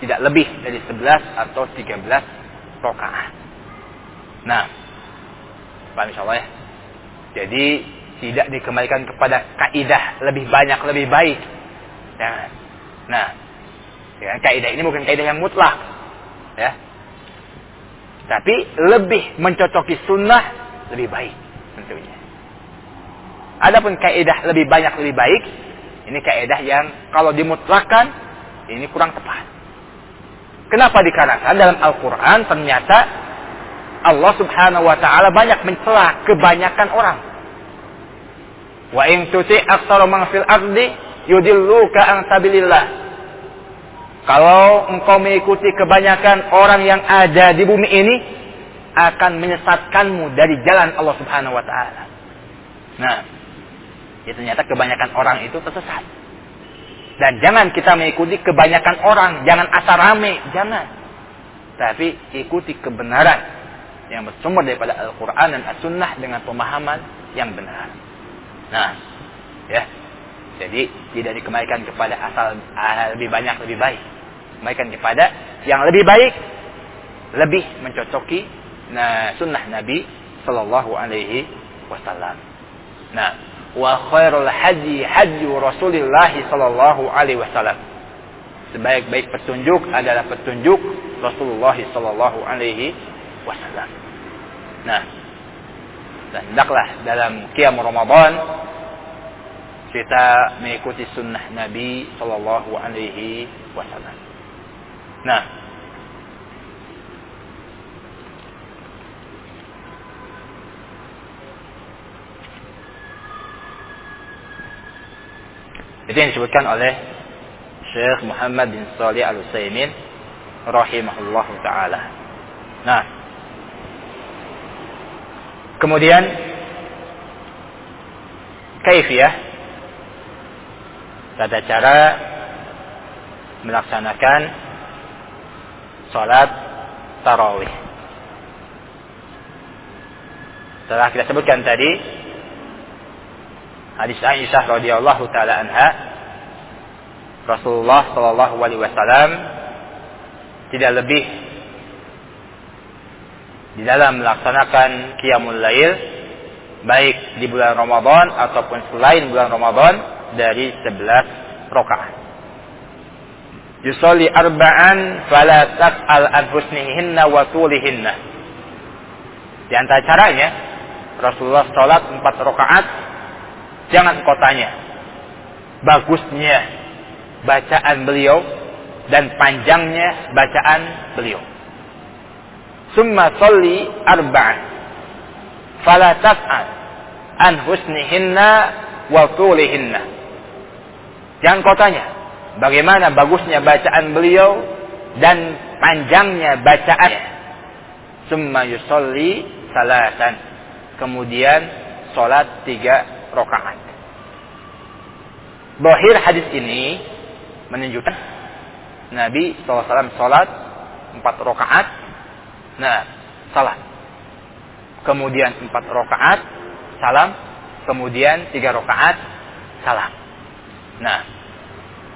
Tidak lebih dari 11 atau 13 rakaat. Nah, Paham insya Allah ya? Jadi tidak dikembalikan kepada kaidah lebih banyak lebih baik. Ya. Nah, ya, kaidah ini bukan kaidah yang mutlak, ya. Tapi lebih mencocoki sunnah lebih baik tentunya. Adapun kaidah lebih banyak lebih baik, ini kaidah yang kalau dimutlakan ini kurang tepat. Kenapa dikarenakan dalam Al-Quran ternyata Allah Subhanahu wa taala banyak mencela kebanyakan orang. Wa in tuti aktsara man fil ardi yudilluka an sabilillah. Kalau engkau mengikuti kebanyakan orang yang ada di bumi ini akan menyesatkanmu dari jalan Allah Subhanahu wa taala. Nah, ya ternyata kebanyakan orang itu tersesat. Dan jangan kita mengikuti kebanyakan orang, jangan asal rame, jangan. Tapi ikuti kebenaran yang bersumber daripada Al-Quran dan As-Sunnah dengan pemahaman yang benar. Nah, ya. Jadi tidak dikembalikan kepada asal uh, lebih banyak lebih baik. Kembalikan kepada yang lebih baik, lebih mencocoki nah sunnah Nabi sallallahu alaihi wasallam. Nah, wa khairul haji haji Rasulullah sallallahu alaihi wasallam. Sebaik-baik petunjuk adalah petunjuk Rasulullah sallallahu alaihi wasallam. Nah, dan hendaklah dalam qiyam Ramadan kita mengikuti sunnah Nabi sallallahu alaihi wasallam. Nah, Itu yang disebutkan oleh Syekh Muhammad bin Salih Al-Utsaimin rahimahullah taala. Nah, kemudian kaifiyah tata cara melaksanakan salat tarawih. Setelah kita sebutkan tadi hadis Aisyah radhiyallahu taala anha Rasulullah sallallahu alaihi wasallam tidak lebih di dalam melaksanakan qiyamul lail baik di bulan Ramadan ataupun selain bulan Ramadan dari 11 rakaat. Yusolli arba'an fala tas'al an husnihinna wa tulihinna. Di antara caranya Rasulullah sholat empat rakaat Jangan kau tanya bagusnya bacaan beliau dan panjangnya bacaan beliau. Summa salli arba'an. Fala tas'al an husnihinna wa tulihinna. Jangan kau tanya bagaimana bagusnya bacaan beliau dan panjangnya bacaannya. Summa yusalli salasan. Kemudian sholat tiga rokaat. Bahir hadis ini menunjukkan Nabi SAW sholat empat rokaat. Nah, salat. Kemudian empat rokaat, salam. Kemudian tiga rokaat, salam. Nah,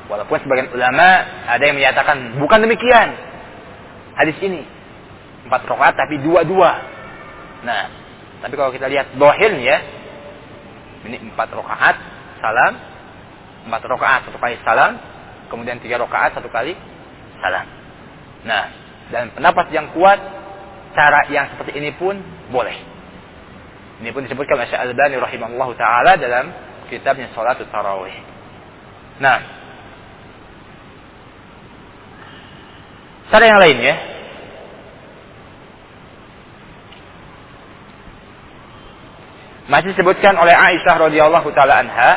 walaupun sebagian ulama ada yang menyatakan bukan demikian hadis ini empat rokaat tapi dua-dua. Nah, tapi kalau kita lihat dohirnya ini empat rakaat salam, empat rakaat satu kali salam, kemudian tiga rakaat satu kali salam. Nah, dan pendapat yang kuat cara yang seperti ini pun boleh. Ini pun disebutkan oleh Syekh Al-Albani rahimahullah taala dalam kitabnya Salatul Tarawih. Nah, cara yang lainnya Masih disebutkan oleh Aisyah radhiyallahu taala anha,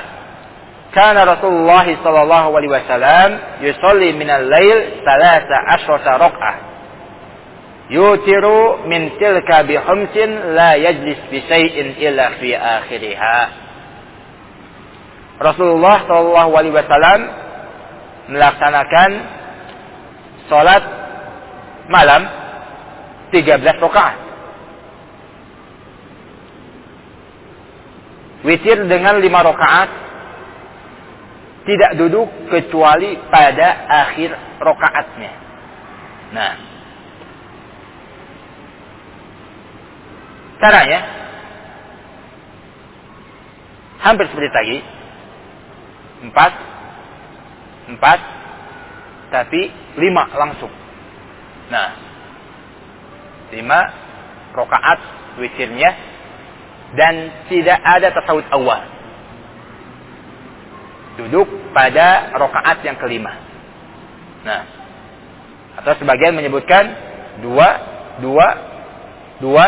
kana Rasulullah sallallahu alaihi wasallam yusalli min al-lail thalatha ashrata rak'ah. Yutiru min tilka bi khamsin la yajlis bi syai'in illa fi akhiriha. Rasulullah wasallam melaksanakan salat malam 13 rakaat. Witir dengan lima rakaat tidak duduk kecuali pada akhir rakaatnya. Nah, caranya hampir seperti tadi, empat, empat, tapi lima langsung. Nah, lima rakaat witirnya dan tidak ada tasawuf awal. Duduk pada rokaat yang kelima. Nah, atau sebagian menyebutkan dua, dua, dua,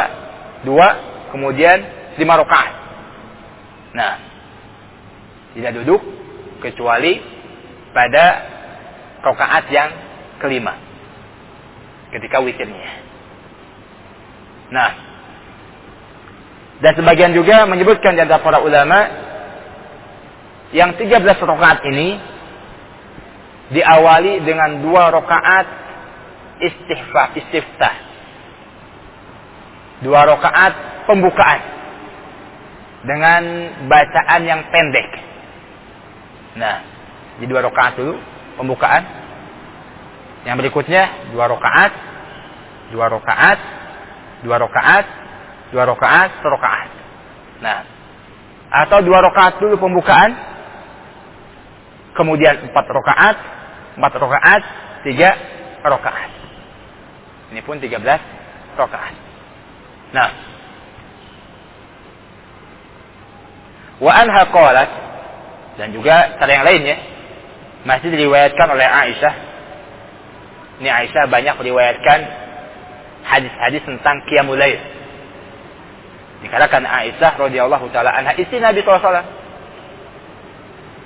dua, kemudian lima rokaat. Nah, tidak duduk kecuali pada rokaat yang kelima ketika witirnya. Nah, dan sebagian juga menyebutkan di para ulama yang 13 rakaat ini diawali dengan dua rakaat istihfa, istiftah. Dua rakaat pembukaan dengan bacaan yang pendek. Nah, di dua rakaat dulu pembukaan. Yang berikutnya dua rakaat, dua rakaat, dua rakaat, dua rakaat, rakaat. Nah, atau dua rakaat dulu pembukaan, kemudian empat rakaat, empat rakaat, tiga rakaat. Ini pun tiga belas rakaat. Nah, wa anha qalat dan juga cara yang lainnya masih diriwayatkan oleh Aisyah. Ini Aisyah banyak meriwayatkan hadis-hadis tentang qiyamul lail. Dikatakan Aisyah radhiyallahu taala anha istri Nabi SAW.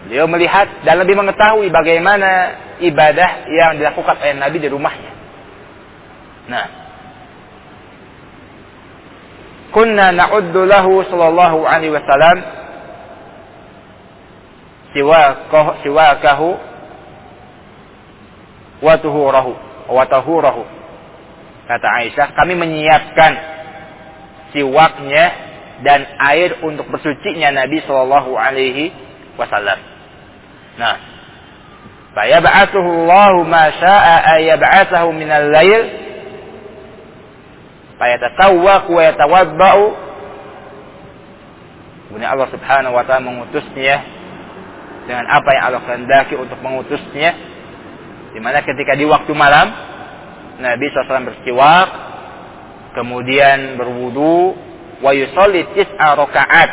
Beliau melihat dan lebih mengetahui bagaimana ibadah yang dilakukan oleh Nabi di rumahnya. Nah, kunna na'uddu lahu sallallahu alaihi wasallam siwakahu siwakahu wa tuhurahu wa tahurahu kata Aisyah kami menyiapkan siwaknya dan air untuk bersucinya Nabi Shallallahu Alaihi Wasallam. Nah, fayab'athuhu Allah ma syaa ayab'athahu min al-lail fayatasawwaq wa yatawaddau. Kemudian Allah Subhanahu wa taala mengutusnya dengan apa yang Allah kehendaki untuk mengutusnya. Di mana ketika di waktu malam Nabi SAW bersiwak kemudian berwudu wa yusalli tis'a rakaat.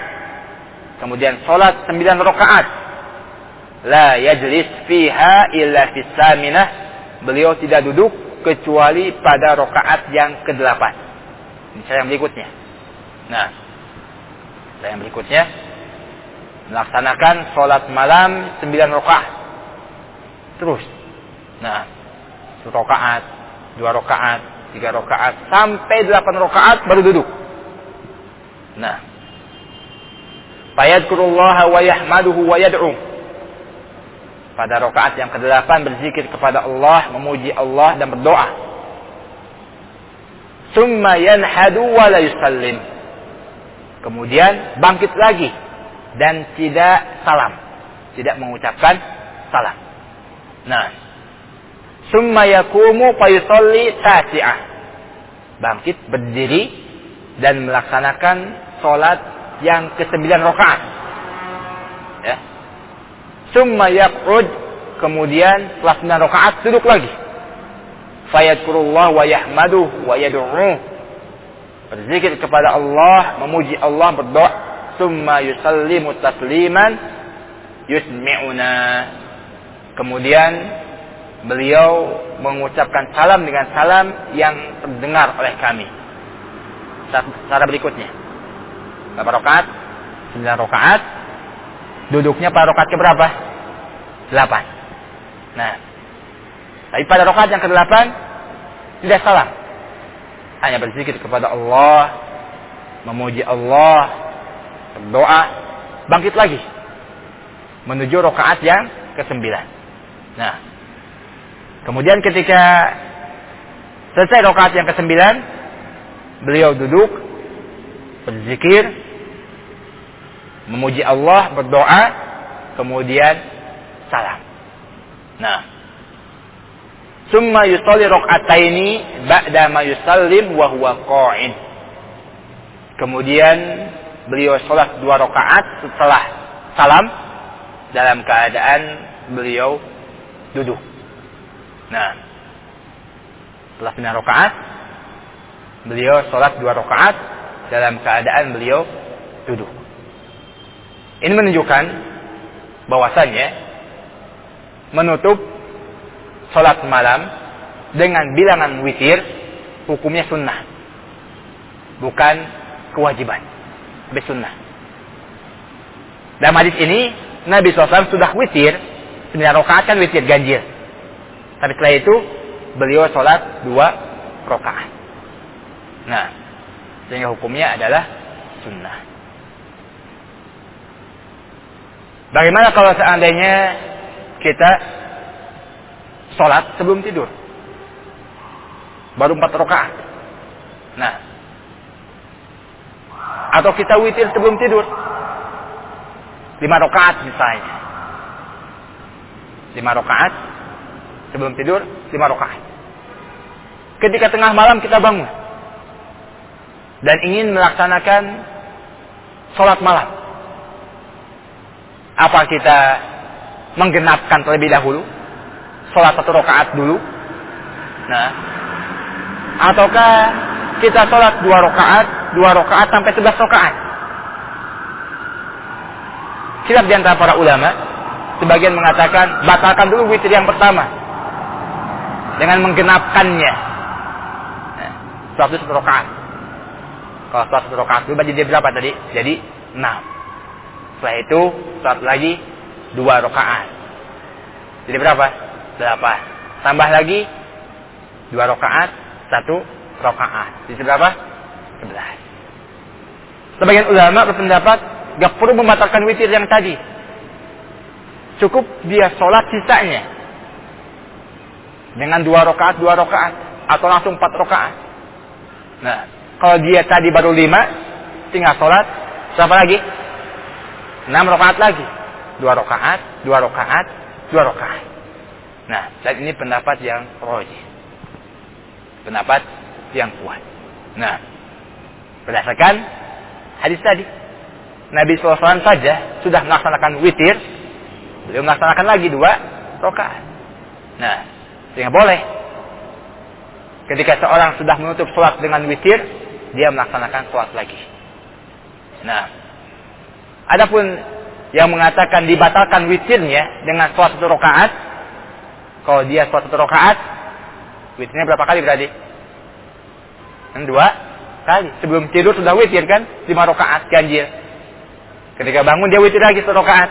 Kemudian salat sembilan rakaat la yajlis fiha illa fis saminah beliau tidak duduk kecuali pada rakaat yang ke-8 ini saya yang berikutnya. Nah saya yang berikutnya. Melaksanakan salat malam sembilan rakaat. Terus. Nah rakaat dua rakaat tiga rakaat sampai delapan rakaat baru duduk. Nah, fayadkurullaha wa yahmaduhu wa yad'u. Pada rakaat yang ke-8 berzikir kepada Allah, memuji Allah dan berdoa. Summa yanhadu wa la yusallim. Kemudian bangkit lagi dan tidak salam, tidak mengucapkan salam. Nah, Summa yakumu fayusalli tasi'ah. Bangkit berdiri dan melaksanakan sholat yang ke sembilan rakaat. Ya. Summa yaq'ud kemudian setelah sembilan rakaat duduk lagi. Fayadkurullah wa yahmaduh wa yad'uh. Berzikir kepada Allah, memuji Allah, berdoa. Summa yusallimu tasliman yusmi'una. Kemudian beliau mengucapkan salam dengan salam yang terdengar oleh kami. Cara berikutnya. Berapa rakaat? 9 rakaat. Duduknya pada rakaat ke berapa? 8. Nah. Tapi pada rakaat yang ke-8 tidak salam. Hanya berzikir kepada Allah, memuji Allah, berdoa, bangkit lagi menuju rakaat yang ke-9. Nah, Kemudian ketika selesai rakaat yang ke-9, beliau duduk berzikir, memuji Allah, berdoa, kemudian salam. Nah, summa yusalli raka'ataini ba'da ma yusallim wa huwa qa'id. Kemudian beliau sholat dua rakaat setelah salam dalam keadaan beliau duduk. Nah, setelah sembilan rakaat, beliau sholat dua rakaat dalam keadaan beliau duduk. Ini menunjukkan bahwasannya menutup sholat malam dengan bilangan witir hukumnya sunnah, bukan kewajiban, tapi sunnah. Dalam hadis ini Nabi SAW sudah witir, sembilan rakaat kan witir ganjil. Tapi setelah itu beliau sholat dua rakaat. Nah, sehingga hukumnya adalah sunnah. Bagaimana kalau seandainya kita sholat sebelum tidur? Baru empat rakaat. Nah, atau kita witir sebelum tidur? Lima rakaat misalnya. Lima rakaat Sebelum tidur lima rakaat. Ketika tengah malam kita bangun. dan ingin melaksanakan sholat malam. Apa kita menggenapkan terlebih dahulu? Sholat satu rakaat dulu. Nah, ataukah kita sholat dua rakaat, dua rakaat sampai sebelas rakaat? Silap di antara para ulama, sebagian mengatakan batalkan dulu witir yang pertama dengan menggenapkannya. Nah, sholat satu rakaat. Kalau sholat satu rakaat dulu, jadi berapa tadi? Jadi enam. Setelah itu sholat lagi dua rakaat. Jadi berapa? Delapan. Tambah lagi dua rakaat, satu rakaat. Jadi berapa? Sebelas. Sebagian ulama berpendapat gak perlu membatalkan witir yang tadi. Cukup dia sholat sisanya dengan dua rakaat, dua rakaat atau langsung empat rakaat. Nah, kalau dia tadi baru lima, tinggal sholat berapa lagi? Enam rakaat lagi, dua rakaat, dua rakaat, dua rakaat. Nah, dan ini pendapat yang roji, pendapat yang kuat. Nah, berdasarkan hadis tadi, Nabi SAW saja sudah melaksanakan witir, beliau melaksanakan lagi dua rakaat. Nah, sehingga boleh. Ketika seorang sudah menutup sholat dengan witir, dia melaksanakan sholat lagi. Nah, adapun yang mengatakan dibatalkan witirnya dengan sholat satu rakaat, kalau dia sholat satu rakaat, witirnya berapa kali berarti? Dua kali. Sebelum tidur sudah witir kan? Lima rakaat ganjil. Ketika bangun dia witir lagi satu rakaat.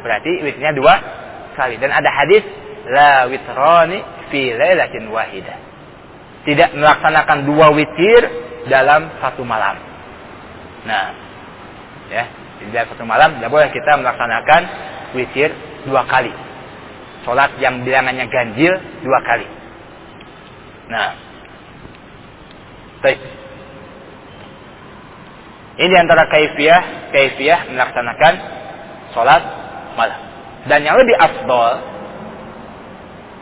Berarti witirnya dua kali. Dan ada hadis la witrani fi lailatin wahidah. Tidak melaksanakan dua witir dalam satu malam. Nah, ya, di dalam satu malam tidak boleh kita melaksanakan witir dua kali. Sholat yang bilangannya ganjil dua kali. Nah, baik. Ini antara kaifiah, kaifiah melaksanakan sholat malam. Dan yang lebih afdol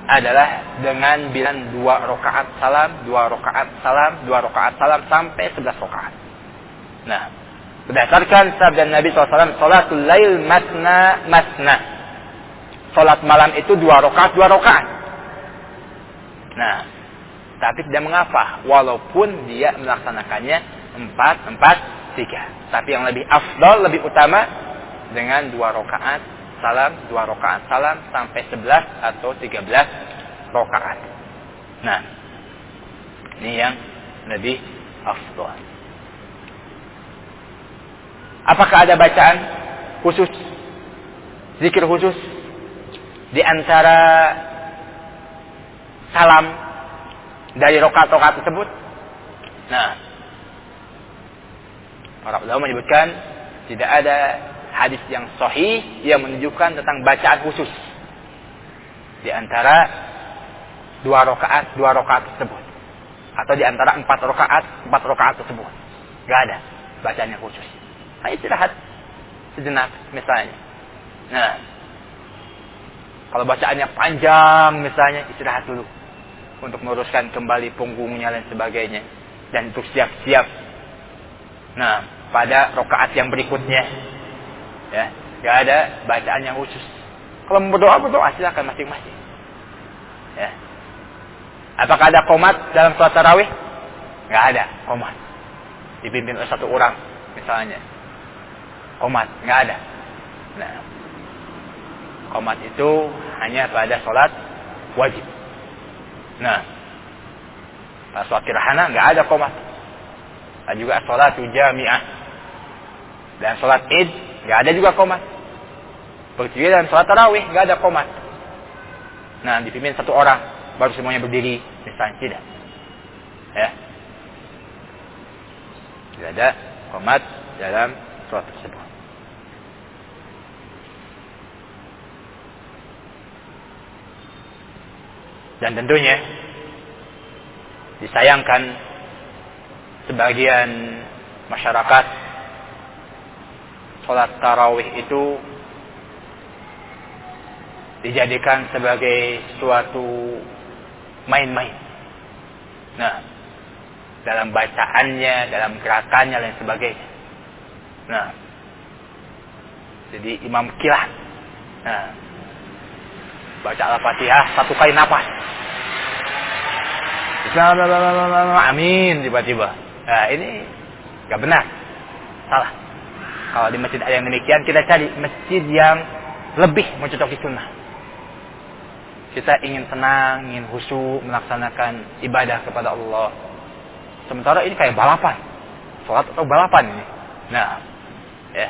adalah dengan bilang dua rakaat salam, dua rakaat salam, dua rakaat salam sampai sebelas rakaat. Nah, berdasarkan sabda Nabi SAW, salatul lail masna masna. Salat malam itu dua rakaat, dua rakaat. Nah, tapi tidak mengapa, walaupun dia melaksanakannya empat, empat, tiga. Tapi yang lebih afdal, lebih utama dengan dua rakaat salam, dua rakaat salam sampai sebelas atau tiga belas rakaat. Nah, ini yang lebih afdal. Apakah ada bacaan khusus, zikir khusus? Di antara salam dari rokaat-rokaat tersebut? Nah, para ulama menyebutkan tidak ada hadis yang sahih yang menunjukkan tentang bacaan khusus. Di antara dua rakaat dua rakaat tersebut. Atau di antara empat rakaat empat rakaat tersebut. Nggak ada bacaan khusus hanya istirahat. Sejenak misalnya. Nah. Kalau bacaannya panjang misalnya istirahat dulu. Untuk meluruskan kembali punggungnya dan sebagainya. Dan untuk siap-siap. Nah pada rokaat yang berikutnya. Ya nggak ada bacaan yang khusus. Kalau mau berdoa berdoa. Silakan masing-masing. Ya. Apakah ada komat dalam sholat tarawih? Nggak ada komat. Dipimpin oleh satu orang misalnya komat nggak ada. Nah komat itu hanya pada sholat wajib. Nah pada sholat kirahana nggak ada komat. Dan juga sholat jamiah. Dan sholat id nggak ada juga komat. Begitu juga dalam sholat tarawih nggak ada komat. Nah dipimpin satu orang baru semuanya berdiri misalnya tidak. Ya. Tidak ada komat dalam sholat tersebut dan tentunya disayangkan sebagian masyarakat sholat tarawih itu dijadikan sebagai suatu main-main. Nah, dalam bacaannya, dalam gerakannya dan sebagainya. Nah, jadi imam kilat. Nah, baca Al-Fatihah satu kali nafas. Amin tiba-tiba. Nah, ini nggak benar. Salah. Kalau di masjid ada yang demikian, kita cari masjid yang lebih mencocoki sunnah. Kita ingin tenang, ingin khusyuk melaksanakan ibadah kepada Allah. Sementara ini kayak balapan. Sholat atau balapan ini. Nah, ya.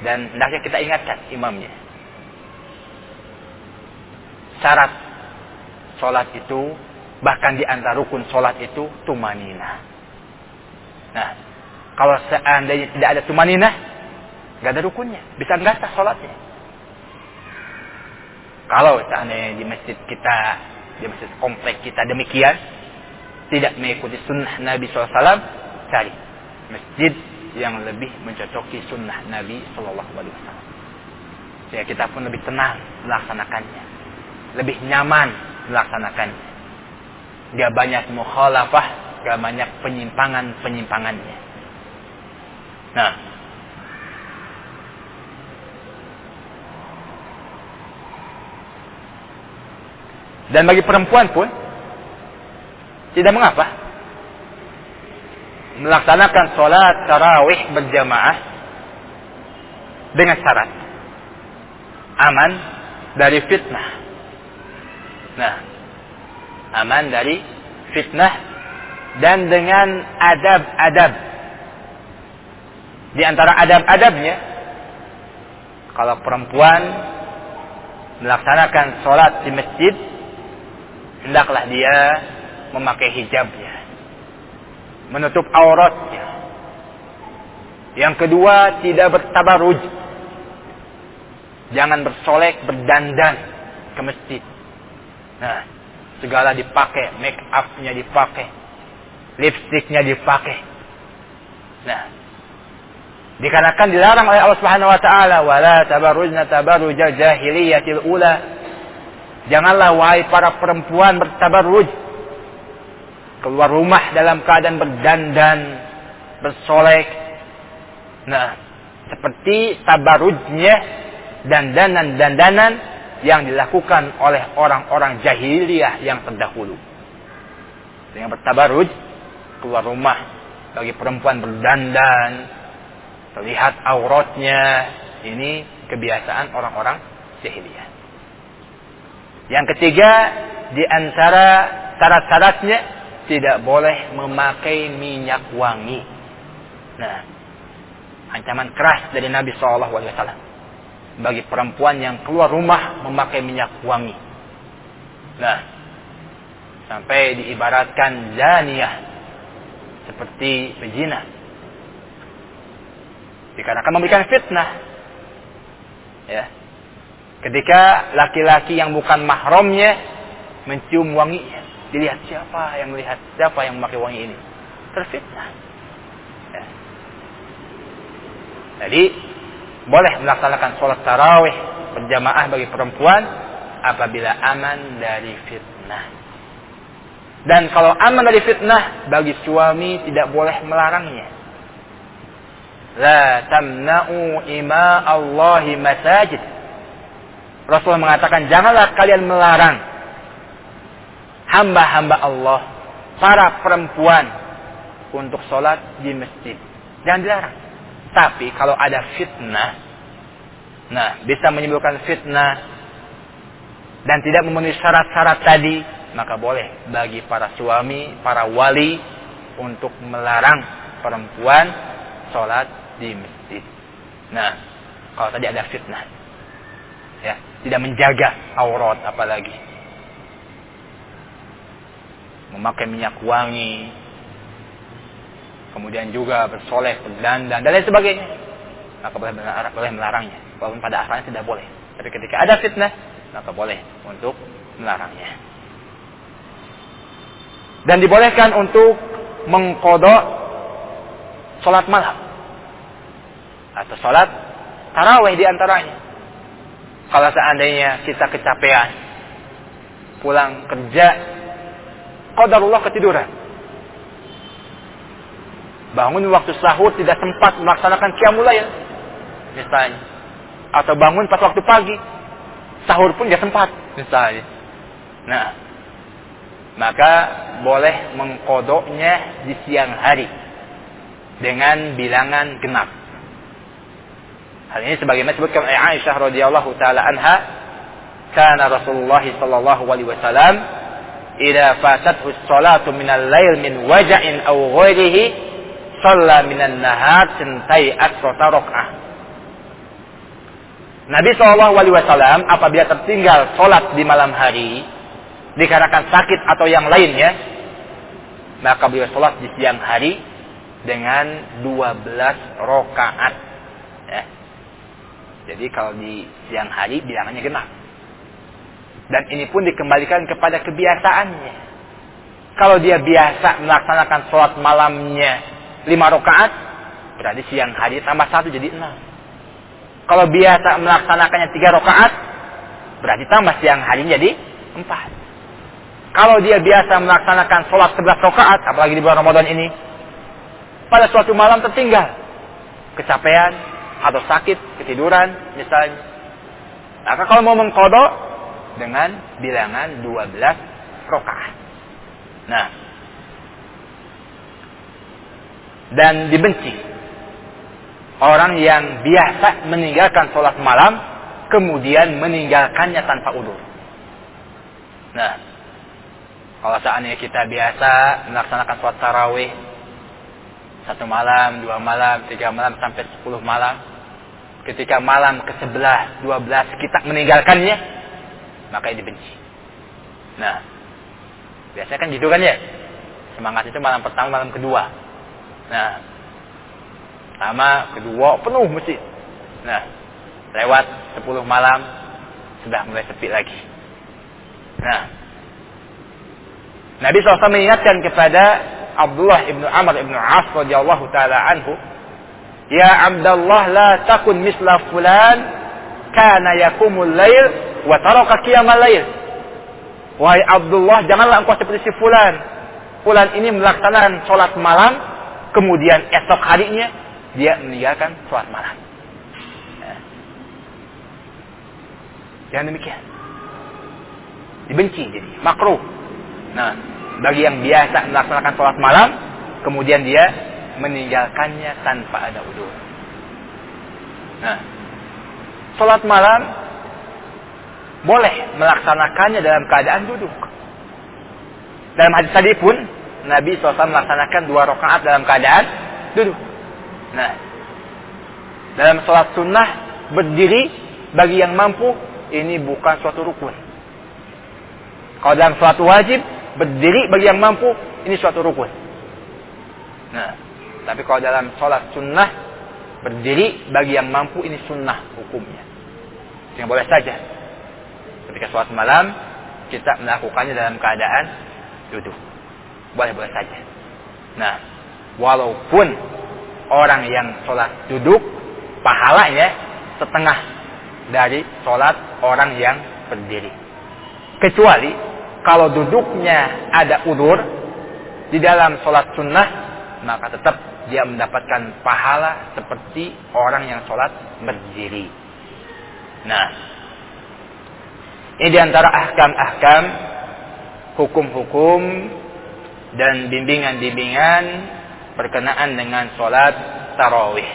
Dan hendaknya kita ingatkan imamnya. Syarat sholat itu, bahkan di antara rukun sholat itu, tumanina. Nah, kalau seandainya tidak ada tumanina, nggak ada rukunnya. Bisa nggak sah sholatnya. Kalau seandainya di masjid kita, di masjid komplek kita demikian, tidak mengikuti sunnah Nabi SAW, cari masjid yang lebih mencocoki sunnah Nabi Wasallam. Sehingga kita pun lebih tenang melaksanakannya, lebih nyaman melaksanakannya. Gak banyak mukhalafah, gak banyak penyimpangan penyimpangannya. Nah, dan bagi perempuan pun tidak mengapa melaksanakan sholat tarawih berjamaah dengan syarat aman dari fitnah. Nah, aman dari fitnah dan dengan adab-adab. Di antara adab-adabnya, kalau perempuan melaksanakan sholat di masjid, hendaklah dia memakai hijabnya menutup auratnya. Yang kedua, tidak bertabaruj. Jangan bersolek, berdandan ke masjid. Nah, segala dipakai, make upnya dipakai, lipstiknya dipakai. Nah, dikarenakan dilarang oleh Allah Subhanahu wa taala, "Wala tabarrujna tabarruja jahiliyatil ula." Janganlah wahai para perempuan bertabarruj keluar rumah dalam keadaan berdandan, bersolek. Nah, seperti tabarujnya dandanan-dandanan yang dilakukan oleh orang-orang jahiliyah yang terdahulu. Dengan bertabaruj, keluar rumah bagi perempuan berdandan, terlihat auratnya, ini kebiasaan orang-orang jahiliyah. Yang ketiga, di antara syarat-syaratnya tidak boleh memakai minyak wangi. Nah, ancaman keras dari Nabi Shallallahu Alaihi Wasallam bagi perempuan yang keluar rumah memakai minyak wangi. Nah, sampai diibaratkan zaniyah seperti pezina. Dikarenakan memberikan fitnah. Ya. Ketika laki-laki yang bukan mahramnya mencium wanginya Dilihat siapa yang melihat, siapa yang memakai wangi ini. Terfitnah. Ya. Jadi, boleh melaksanakan sholat tarawih berjamaah bagi perempuan apabila aman dari fitnah. Dan kalau aman dari fitnah, bagi suami tidak boleh melarangnya. La tamna'u ima Allahi masajid. Rasulullah mengatakan, janganlah kalian melarang hamba-hamba Allah, para perempuan untuk sholat di masjid. Jangan dilarang. Tapi kalau ada fitnah, nah bisa menimbulkan fitnah dan tidak memenuhi syarat-syarat tadi, maka boleh bagi para suami, para wali untuk melarang perempuan sholat di masjid. Nah, kalau tadi ada fitnah, ya tidak menjaga aurat apalagi memakai minyak wangi, kemudian juga bersoleh, berdandan, dan lain sebagainya. Maka boleh, boleh melarangnya. Walaupun pada asalnya tidak boleh. Tapi ketika ada fitnah, maka boleh untuk melarangnya. Dan dibolehkan untuk mengkodok sholat malam. Atau sholat taraweh di antaranya. Kalau seandainya kita kecapean, pulang kerja qadarullah ketiduran. Bangun waktu sahur tidak sempat melaksanakan qiyamul. Misalnya. Atau bangun pas waktu pagi. Sahur pun tidak sempat. Misalnya. Nah. Maka boleh mengkodoknya di siang hari. Dengan bilangan genap. Hal ini sebagaimana disebutkan oleh Aisyah radhiyallahu taala anha, kana Rasulullah sallallahu alaihi wasallam idza fatathu sholatu minal lail min waja'in aw ghairihi Shalla minan nahar centai asrota rok'ah. Nabi Shallallahu Alaihi Wasallam apabila tertinggal sholat di malam hari dikarenakan sakit atau yang lainnya, maka beliau sholat di siang hari dengan 12 rokaat. Ya. Jadi kalau di siang hari bilangannya genap. Dan ini pun dikembalikan kepada kebiasaannya. Kalau dia biasa melaksanakan sholat malamnya lima rakaat, berarti siang hari tambah satu jadi enam. Kalau biasa melaksanakannya tiga rakaat, berarti tambah siang hari jadi empat. Kalau dia biasa melaksanakan sholat sebelas rakaat, apalagi di bulan Ramadan ini, pada suatu malam tertinggal, kecapean atau sakit, ketiduran misalnya. Maka kalau mau mengkodok dengan bilangan 12 rakaat. Nah, dan dibenci. Orang yang biasa meninggalkan sholat malam, kemudian meninggalkannya tanpa udur. Nah, kalau seandainya kita biasa melaksanakan sholat tarawih, satu malam, dua malam, tiga malam, sampai sepuluh malam, ketika malam ke sebelah, dua belas kita meninggalkannya, maka dibenci. Nah, biasanya kan gitu kan ya? Semangat itu malam pertama, malam kedua. Nah, sama kedua penuh masjid. Nah, lewat 10 malam sudah mulai sepi lagi. Nah, Nabi SAW mengingatkan kepada Abdullah ibnu Amr ibnu As radhiyallahu taala anhu, Ya Abdullah la takun misla fulan kana yakumul lail wa taraka qiyamal lail. Wahai Abdullah, janganlah engkau seperti si fulan. Fulan ini melaksanakan sholat malam kemudian esok harinya dia meninggalkan sholat malam. Ya. Jangan demikian. Dibenci jadi makruh. Nah, bagi yang biasa melaksanakan sholat malam, kemudian dia meninggalkannya tanpa ada udur. Nah, sholat malam boleh melaksanakannya dalam keadaan duduk. Dalam hadis tadi pun Nabi SAW melaksanakan dua rakaat dalam keadaan duduk. Nah, dalam sholat sunnah berdiri bagi yang mampu ini bukan suatu rukun. Kalau dalam sholat wajib berdiri bagi yang mampu ini suatu rukun. Nah, tapi kalau dalam sholat sunnah berdiri bagi yang mampu ini sunnah hukumnya. Yang boleh saja. Ketika sholat malam kita melakukannya dalam keadaan duduk boleh-boleh saja. Nah, walaupun orang yang sholat duduk, pahalanya setengah dari sholat orang yang berdiri. Kecuali kalau duduknya ada udur di dalam sholat sunnah, maka tetap dia mendapatkan pahala seperti orang yang sholat berdiri. Nah, ini di antara ahkam-ahkam hukum-hukum dan bimbingan-bimbingan berkenaan dengan sholat tarawih.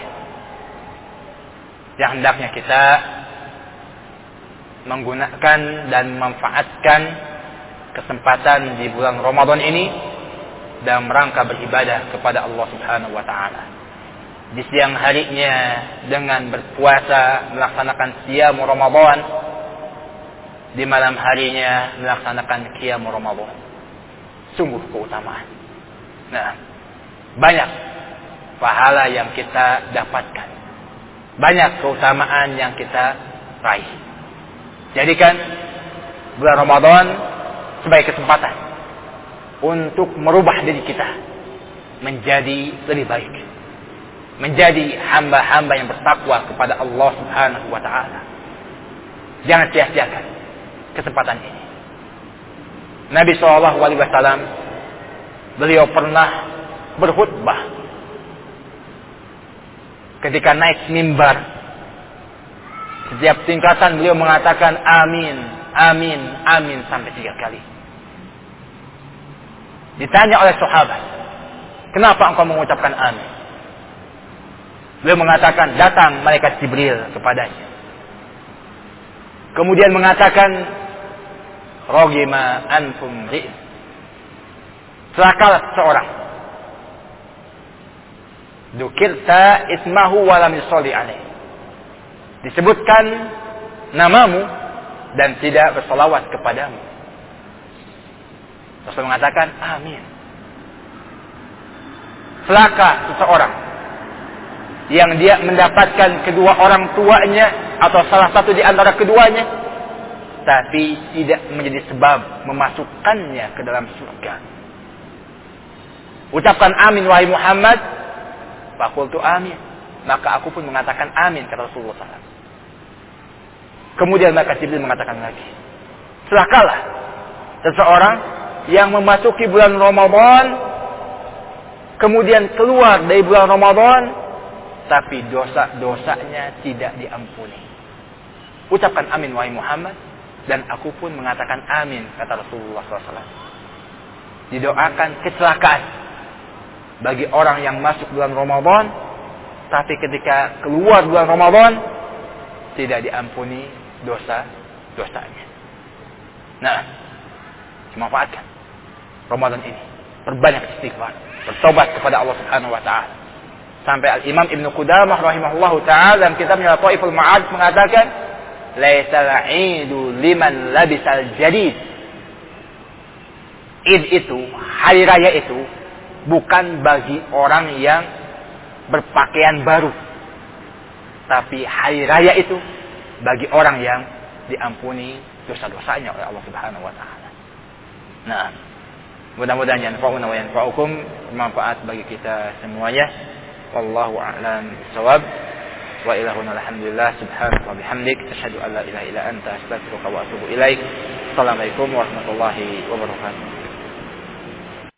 Yang hendaknya kita menggunakan dan memanfaatkan kesempatan di bulan Ramadan ini dalam rangka beribadah kepada Allah Subhanahu wa taala. Di siang harinya dengan berpuasa melaksanakan siam Ramadan, di malam harinya melaksanakan qiyam Ramadan sungguh keutamaan. Nah, banyak pahala yang kita dapatkan. Banyak keutamaan yang kita raih. Jadikan bulan Ramadan sebagai kesempatan untuk merubah diri kita menjadi lebih baik. Menjadi hamba-hamba yang bertakwa kepada Allah Subhanahu wa taala. Jangan sia-siakan kesempatan ini. Nabi Shallallahu Alaihi Wasallam beliau pernah berkhutbah ketika naik mimbar setiap tingkatan beliau mengatakan amin, amin, amin sampai tiga kali. Ditanya oleh sahabat, kenapa engkau mengucapkan amin? Beliau mengatakan, datang malaikat Jibril kepadanya. Kemudian mengatakan, Rogima anfum ri'in. Celakalah seorang. Dukirta ismahu walam yusolli alaih. Disebutkan namamu dan tidak bersolawat kepadamu. Rasul mengatakan, amin. Celaka seseorang yang dia mendapatkan kedua orang tuanya atau salah satu di antara keduanya tapi tidak menjadi sebab memasukkannya ke dalam surga. Ucapkan amin wahai Muhammad. Fakultu amin. Maka aku pun mengatakan amin kata Rasulullah SAW. Kemudian maka Jibril mengatakan lagi. Celakalah seseorang yang memasuki bulan Ramadan kemudian keluar dari bulan Ramadan tapi dosa-dosanya tidak diampuni. Ucapkan amin wahai Muhammad dan aku pun mengatakan amin kata Rasulullah SAW. Didoakan kecelakaan bagi orang yang masuk bulan Ramadan tapi ketika keluar bulan Ramadan tidak diampuni dosa-dosanya. Nah, manfaatkan Ramadan ini. Perbanyak istighfar, bertobat kepada Allah Subhanahu wa taala Sampai Al-Imam Ibn Qudamah rahimahullahu ta'ala dalam kitabnya Taiful Ma'ad mengatakan, Laisal idu liman labisal jadid. Id itu, hari raya itu, bukan bagi orang yang berpakaian baru. Tapi hari raya itu bagi orang yang diampuni dosa-dosanya oleh Allah Subhanahu wa taala. Nah, mudah-mudahan yanfa'una wa yanfa'ukum bermanfaat bagi kita semuanya. Wallahu a'lam bishawab. وإلى هنا. الحمد لله. سبحانك وبحمدك. أشهد أن لا إله إلا أنت. أستغفرك وأتوب إليك. السلام عليكم ورحمة الله وبركاته.